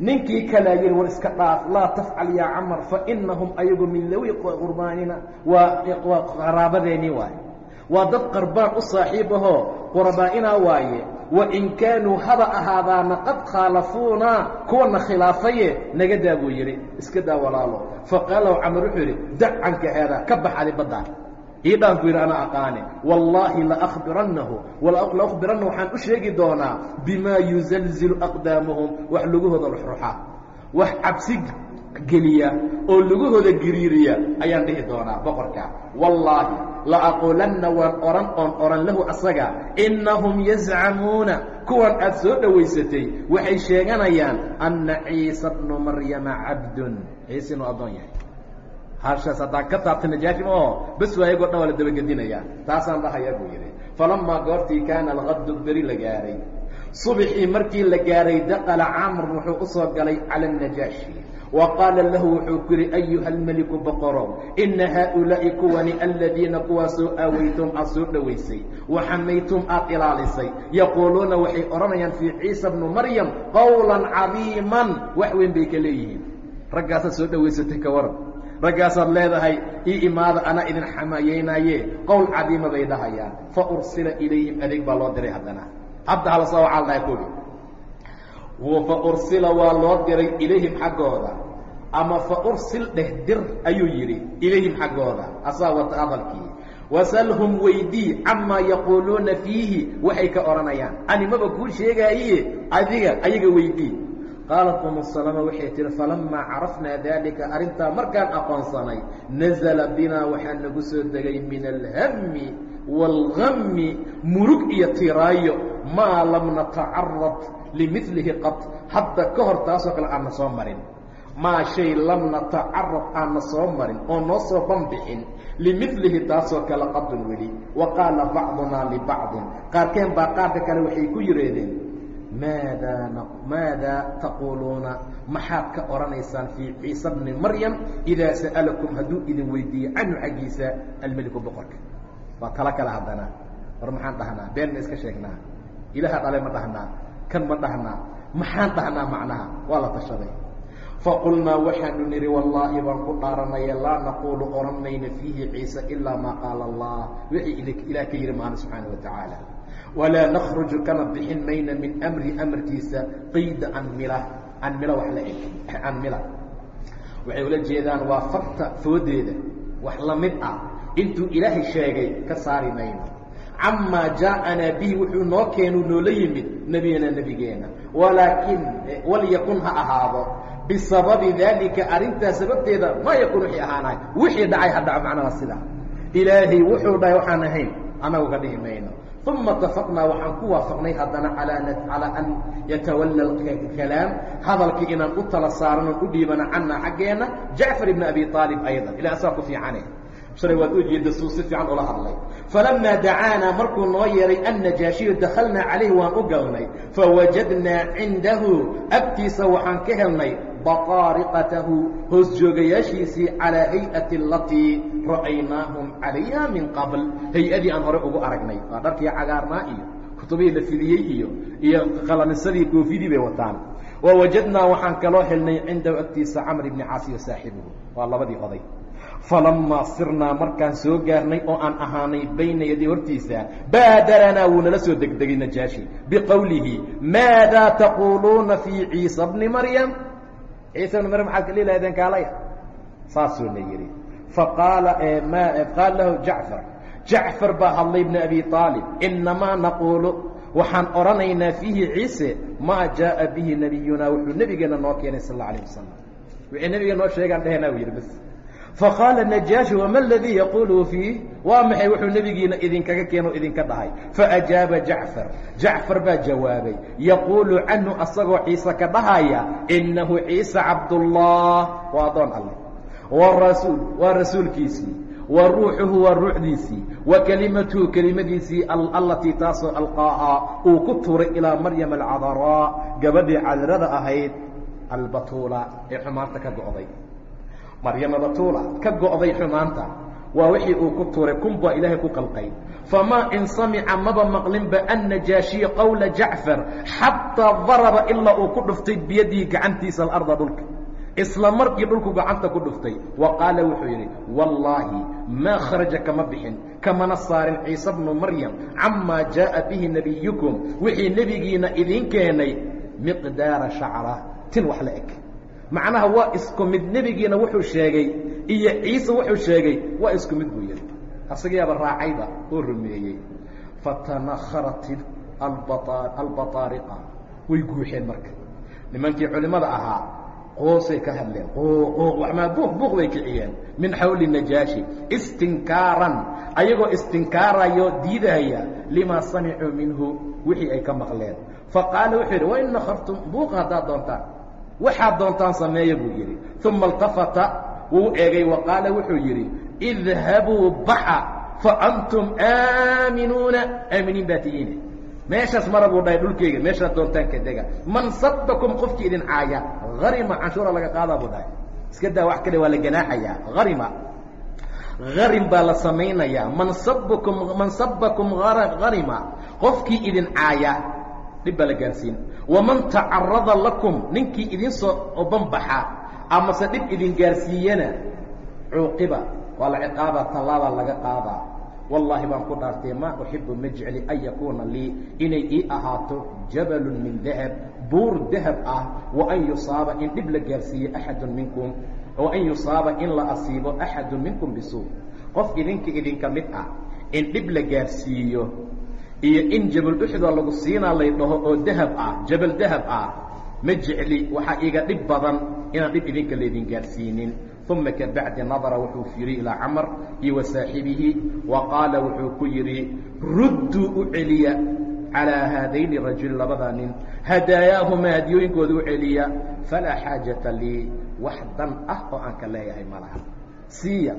Ninkii kalaa yidhi war iska dhaaf laa tafcal yaa camar fa inahum ayagu min lawi qurbaanina. Waa waa qaraabadeennii waaye. Waa dad qarbaan u saaxiib ahoo qurbaa'inaa waaye. Wain kaanuu haba ahaadaana qad khaalafuuna kuwana khilaafaye naga daa buu yidhi iska daa walaalo. Faqaala camar wuxuu yidhi dac canka haadaa ka baxadi baddaa ii dhaan buu yidhi anaa aqaane wallaahi laakbirannahu laakbirannahu waxaan u sheegi doonaa bimaa yuzalzilu aqdaamahum wax lugahooda luxruxa wax cabsi geliya oo lugahooda giriiriya ayaan dhihi doonaa boqorka. Wallaahi laaquulanna waan oran oon oran lahu asaga innahum yazcamuuna kuwan aad soo dhowaysatay waxay sheeganayaan anna ciisa bnu maryama cabdun. Ciise inuu addoon yahay halshaas haddaan ka taabta najaashi ma oo bes waa ayagoo dhan waa la dabagedinayaa taasaan dhahayaa buu yidhi. Falamaa goortii kaana alqaddu beri la gaahay subxii markii la gaahay daqala camr wuxuu u soo galay cala الnajaashi wa qaala lahu wuxuu ku yidhi ayuha almeliku boqorow ina haaulaa'i kuwani aladiina kuwaasoo aawaytum aad soo dhowaysay waxamaytum aad ilaalisay. Yaquuluuna waxay odhanayaan fii ciisa bnu maryam qowla cadiiman. Wax weyn bay ka leeyihiin. Raggaasaad soo dhowaysatay ka waran raggaasaad leedahay ii imaada anaa idin xamaayeynaaye qowl cadiima bay dhahayaan. Fa ursila ilayhim adeeg baa loo diray haddana. Hadda hala soo wacaal dhahay kuwi fa ursila waa loo diray ilayhim xaggooda. Ama fa ursil dheh dir ayuu yidhi ilayhim xaggooda. Asaa wata hadalkii wasalhum weydii camaa yaquuluuna fiihi waxay ka odhanayaan. Animaba kuu sheegaaye adiga ayaga weydii qaalat umu salama waxay tihi falamaa carafnaa daalika arrintaa markaan aqoonsanay nazala binaa waxaa nagu soo degay min alhammi waalgami murug iyo tiraayo maa lam natacarad limilihi qad hadda ka hor taasoo kale aanna soo marin maa shay lam natacarad aanna soo marin oo noo soo banbixin limilihi taasoo kale qadun weli wa qaala bacdunaa libacdin qaarkeen baa qaarka kale waxay ku yidhaahdeen maadaa maadaa taquuluuna maxaad ka odhanaysaan fii ciisa bni maryam idaa sa'alakum hadduu idin weydiiye canhu xaggiisa almeliku boqorka waa talo kale haddana war maxaan dhahnaa been iska sheegnaa ilaha dhale ma dhahnaa kan ma dhahnaa maxaan dhahnaa macnaha waa la tashaday faqulnaa waxaanu nidhi wallaahi baan ku dhaaranaya laa naquulu odhan mayna fiihi ciise ilaa maa qaala allah wixii ilaah ka yidhi maana subxaana wa tacaala walaa nakhruju kana bixin mayna min amri amarkiisa qayda anmila anmila wax la eg anmila waxay ula jeedaan waa farta foodeeda wax la mid ah intuu ilaahay sheegay ka saari mayno. Camaa jaa'anaa bihi wuxuu noo keenu noola yimid nebiyana nebigeena walaakin walyakun ha ahaado. Bisababi daalika arrintaas sababteeda maa yakun wixii ahaanaay wixii dhacay ha dhaco macnaha sidaa ilaahay wuxuu dhahay waxaan ahayn annagu ka dhihi mayno uma atafaqnaa waxaan ku waafaqnay haddana calaa an yatawalla kalaam hadalkii inaan u tala saarano u dhiibano cannaa xaggeenna jacfar ibna abi aalib aydan ila asaa ku fiicane shalay waad u jeeda suu si fiican ula hadlay falamaa dacaanaa markuu noo yeehay annajaashiyu dakhalnaa calayh waan u galnay fawajadnaa cindahu agtiisa waxaan ka helnay baqaariqatahu hoos joogayaashiisii calaa hay'ati alatii ra'aynaahum calayha min qabl hay'adii aan hore ugu aragnay waa dharkii cagaarnaa iyo kutubihii la fidiyey iyo iyo qalanisadii koofidii bay wataan wawajadnaa waxaan kaloo helnay cindahu agtiisa camr ibni caasi wa saaxibuhu waa labadii oday falamaa sirnaa markaan soo gaarnay oo aan ahaanay bayna yadii hortiisa baadaranaa wuu nala soo degdegay najaashi biqowlihi maadaa taquuluuna fii ciisa bni maryam ciisa bni maryam maxaad kala ilahdeen kaalaya? Saasuu na yidhi faqaala qaala lahu jacfar. Jacfar baa hadlay bna abi aalib inamaa naquulu waxaan odhanaynaa fiihi ciise maa jaaa bihi nabiyunaa wuxuu nebigeena noo keenay sal alla alah wasalam wixii nebiga noo sheegaan dhehenaa u yidhi bas faqaala najaashi wama aladii yaquuluhu fiih waa maxay? wuxuu nebigiina idinkaga keeno idinka dhahay faajaaba jacfar jacfar baa jawaabay. yaquulu canhu asagoo ciise ka dhahaya inahu ciise cabdullah waa adoon alle. wa rasuul waa rasuulkiisii wa ruuxuhu waa ruuxdiisii wa kelimatuhu kelimadiisii allatii taasoo alqaahaa uu ku tuuray ilaa maryam alcadaraa gabadhii cadirada ahayd. albatuula ee xumaanta ka go'day maryama batuula ka go'day xumaanta. Waa wixii uu ku tuuray kun baa ilaahay ku qalqay. Famaa in samica maba maqlinba annajaashiya qowla jacfar xataa daraba ilaa uu ku dhuftay biyadihi gacantiisa alarda dhulka. Isla markii dhulku gacanta ku dhuftay wa qaala wuxuu yidhi wallaahi maa kharaja kama bixin kamana saarin ciise bnu maryam camaa jaa'a bihi nebiyukum wixii nebigiina idiin keenay miqdaara shacra. Tin wax la eg macnaha waa isku mid nebigiina wuxuu sheegay iyo ciise wuxuu sheegay waa isku mid buu yidhi. Asagayaaba raacayba oo rumeeyey. Fatanakharat albataariqa way guuxeen marka. Nimankii culimmada ahaa qoosay ka hadleen waxmaa buuq buuq bay kiciyeen. Min xawli najaashi istinkaaran ayagoo istinkaarayo diidaya limaa samicuu minhu wixii ay ka maqleen. Faqaala wuxuu yidhi wain nakhartum buuqa haddaad doontaan waxaad doontaan sameeya buu yidhi. Uma اltafata wuu eegay wa qaala wuxuu yidhi idhabuu baxa faantum aaminuuna. Aaminiin baa tihiine meeshaas mara buu dhahay dhulkeyga meeshaad doontaan ka dega. Man sabakum qofkii idin caaya harima canshuura laga qaadaa buu dhahay. Iska daa wax kale waa la ganaaxayaa. Harima harim baa la samaynayaa. Man sabakum man sabakum harima qofkii idin caaya dhib baa la gaarsiin waman tacarada lakum ninkii idin soo banbaxa amase dhib idin gaarsiiyana cuuqiba waa la ciqaabaa tallaabaa laga qaadaa wallaahi baan ku dhaartay maa uxibu ma jecli an yakuuna lii inay ii ahaato jabalun min dahab buur dahab ah wa an yusaaba in dhib la gaarsiiyo axadun minkum wa an yusaaba in la asiibo axadun minkum bisuu qof idinka idinka mid ah in dhib la gaarsiiyo iyo in jabal uxdoo lagu siinaa lay dhaho oo dahab ah jabal dahab ah ma jecli waxaa iga dhib badan inaan dhib idinka laydin gaarsiinin. Uma kabacdi nadara wuxuu fiiriyey ilaa camar iyo wa saaxibihi wa qaala wuxuu ku yidhi rudduu u celiya calىa haadayni rajuli labadaa nin hadaayaahuma hadiyooyinkooda u celiya falaa xaajata lii wax dan ah oo aan ka leeyahay ma siiya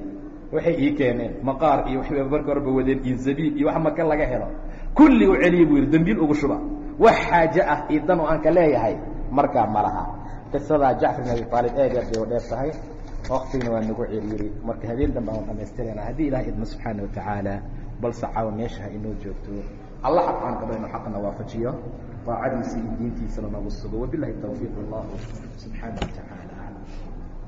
waxay ii keeneen maqaar iyo waxbay marka wadeen iyo zabiib iyo wax maka laga helo kulli u celiya buu yidhi dembiil ugu shuba. Wax xaaje ah iyo dan oo aan ka leeyahay markaa ma laha. Qisadaa jacfar bin abi aalib aad bay u dheer tahay waktigana waa nagu ciriiri marka habeen dhan baan u dhamaystirayna haddii ilaah idmo subxaana watacaala balse caawa meesha ha inoo joogto. Alla xaq aan qaba inu xaqna waafajiyo طaacadiisa iyo diintiisana nagu sugo. Wabilahi tawfiiq allahu subxaana watacaala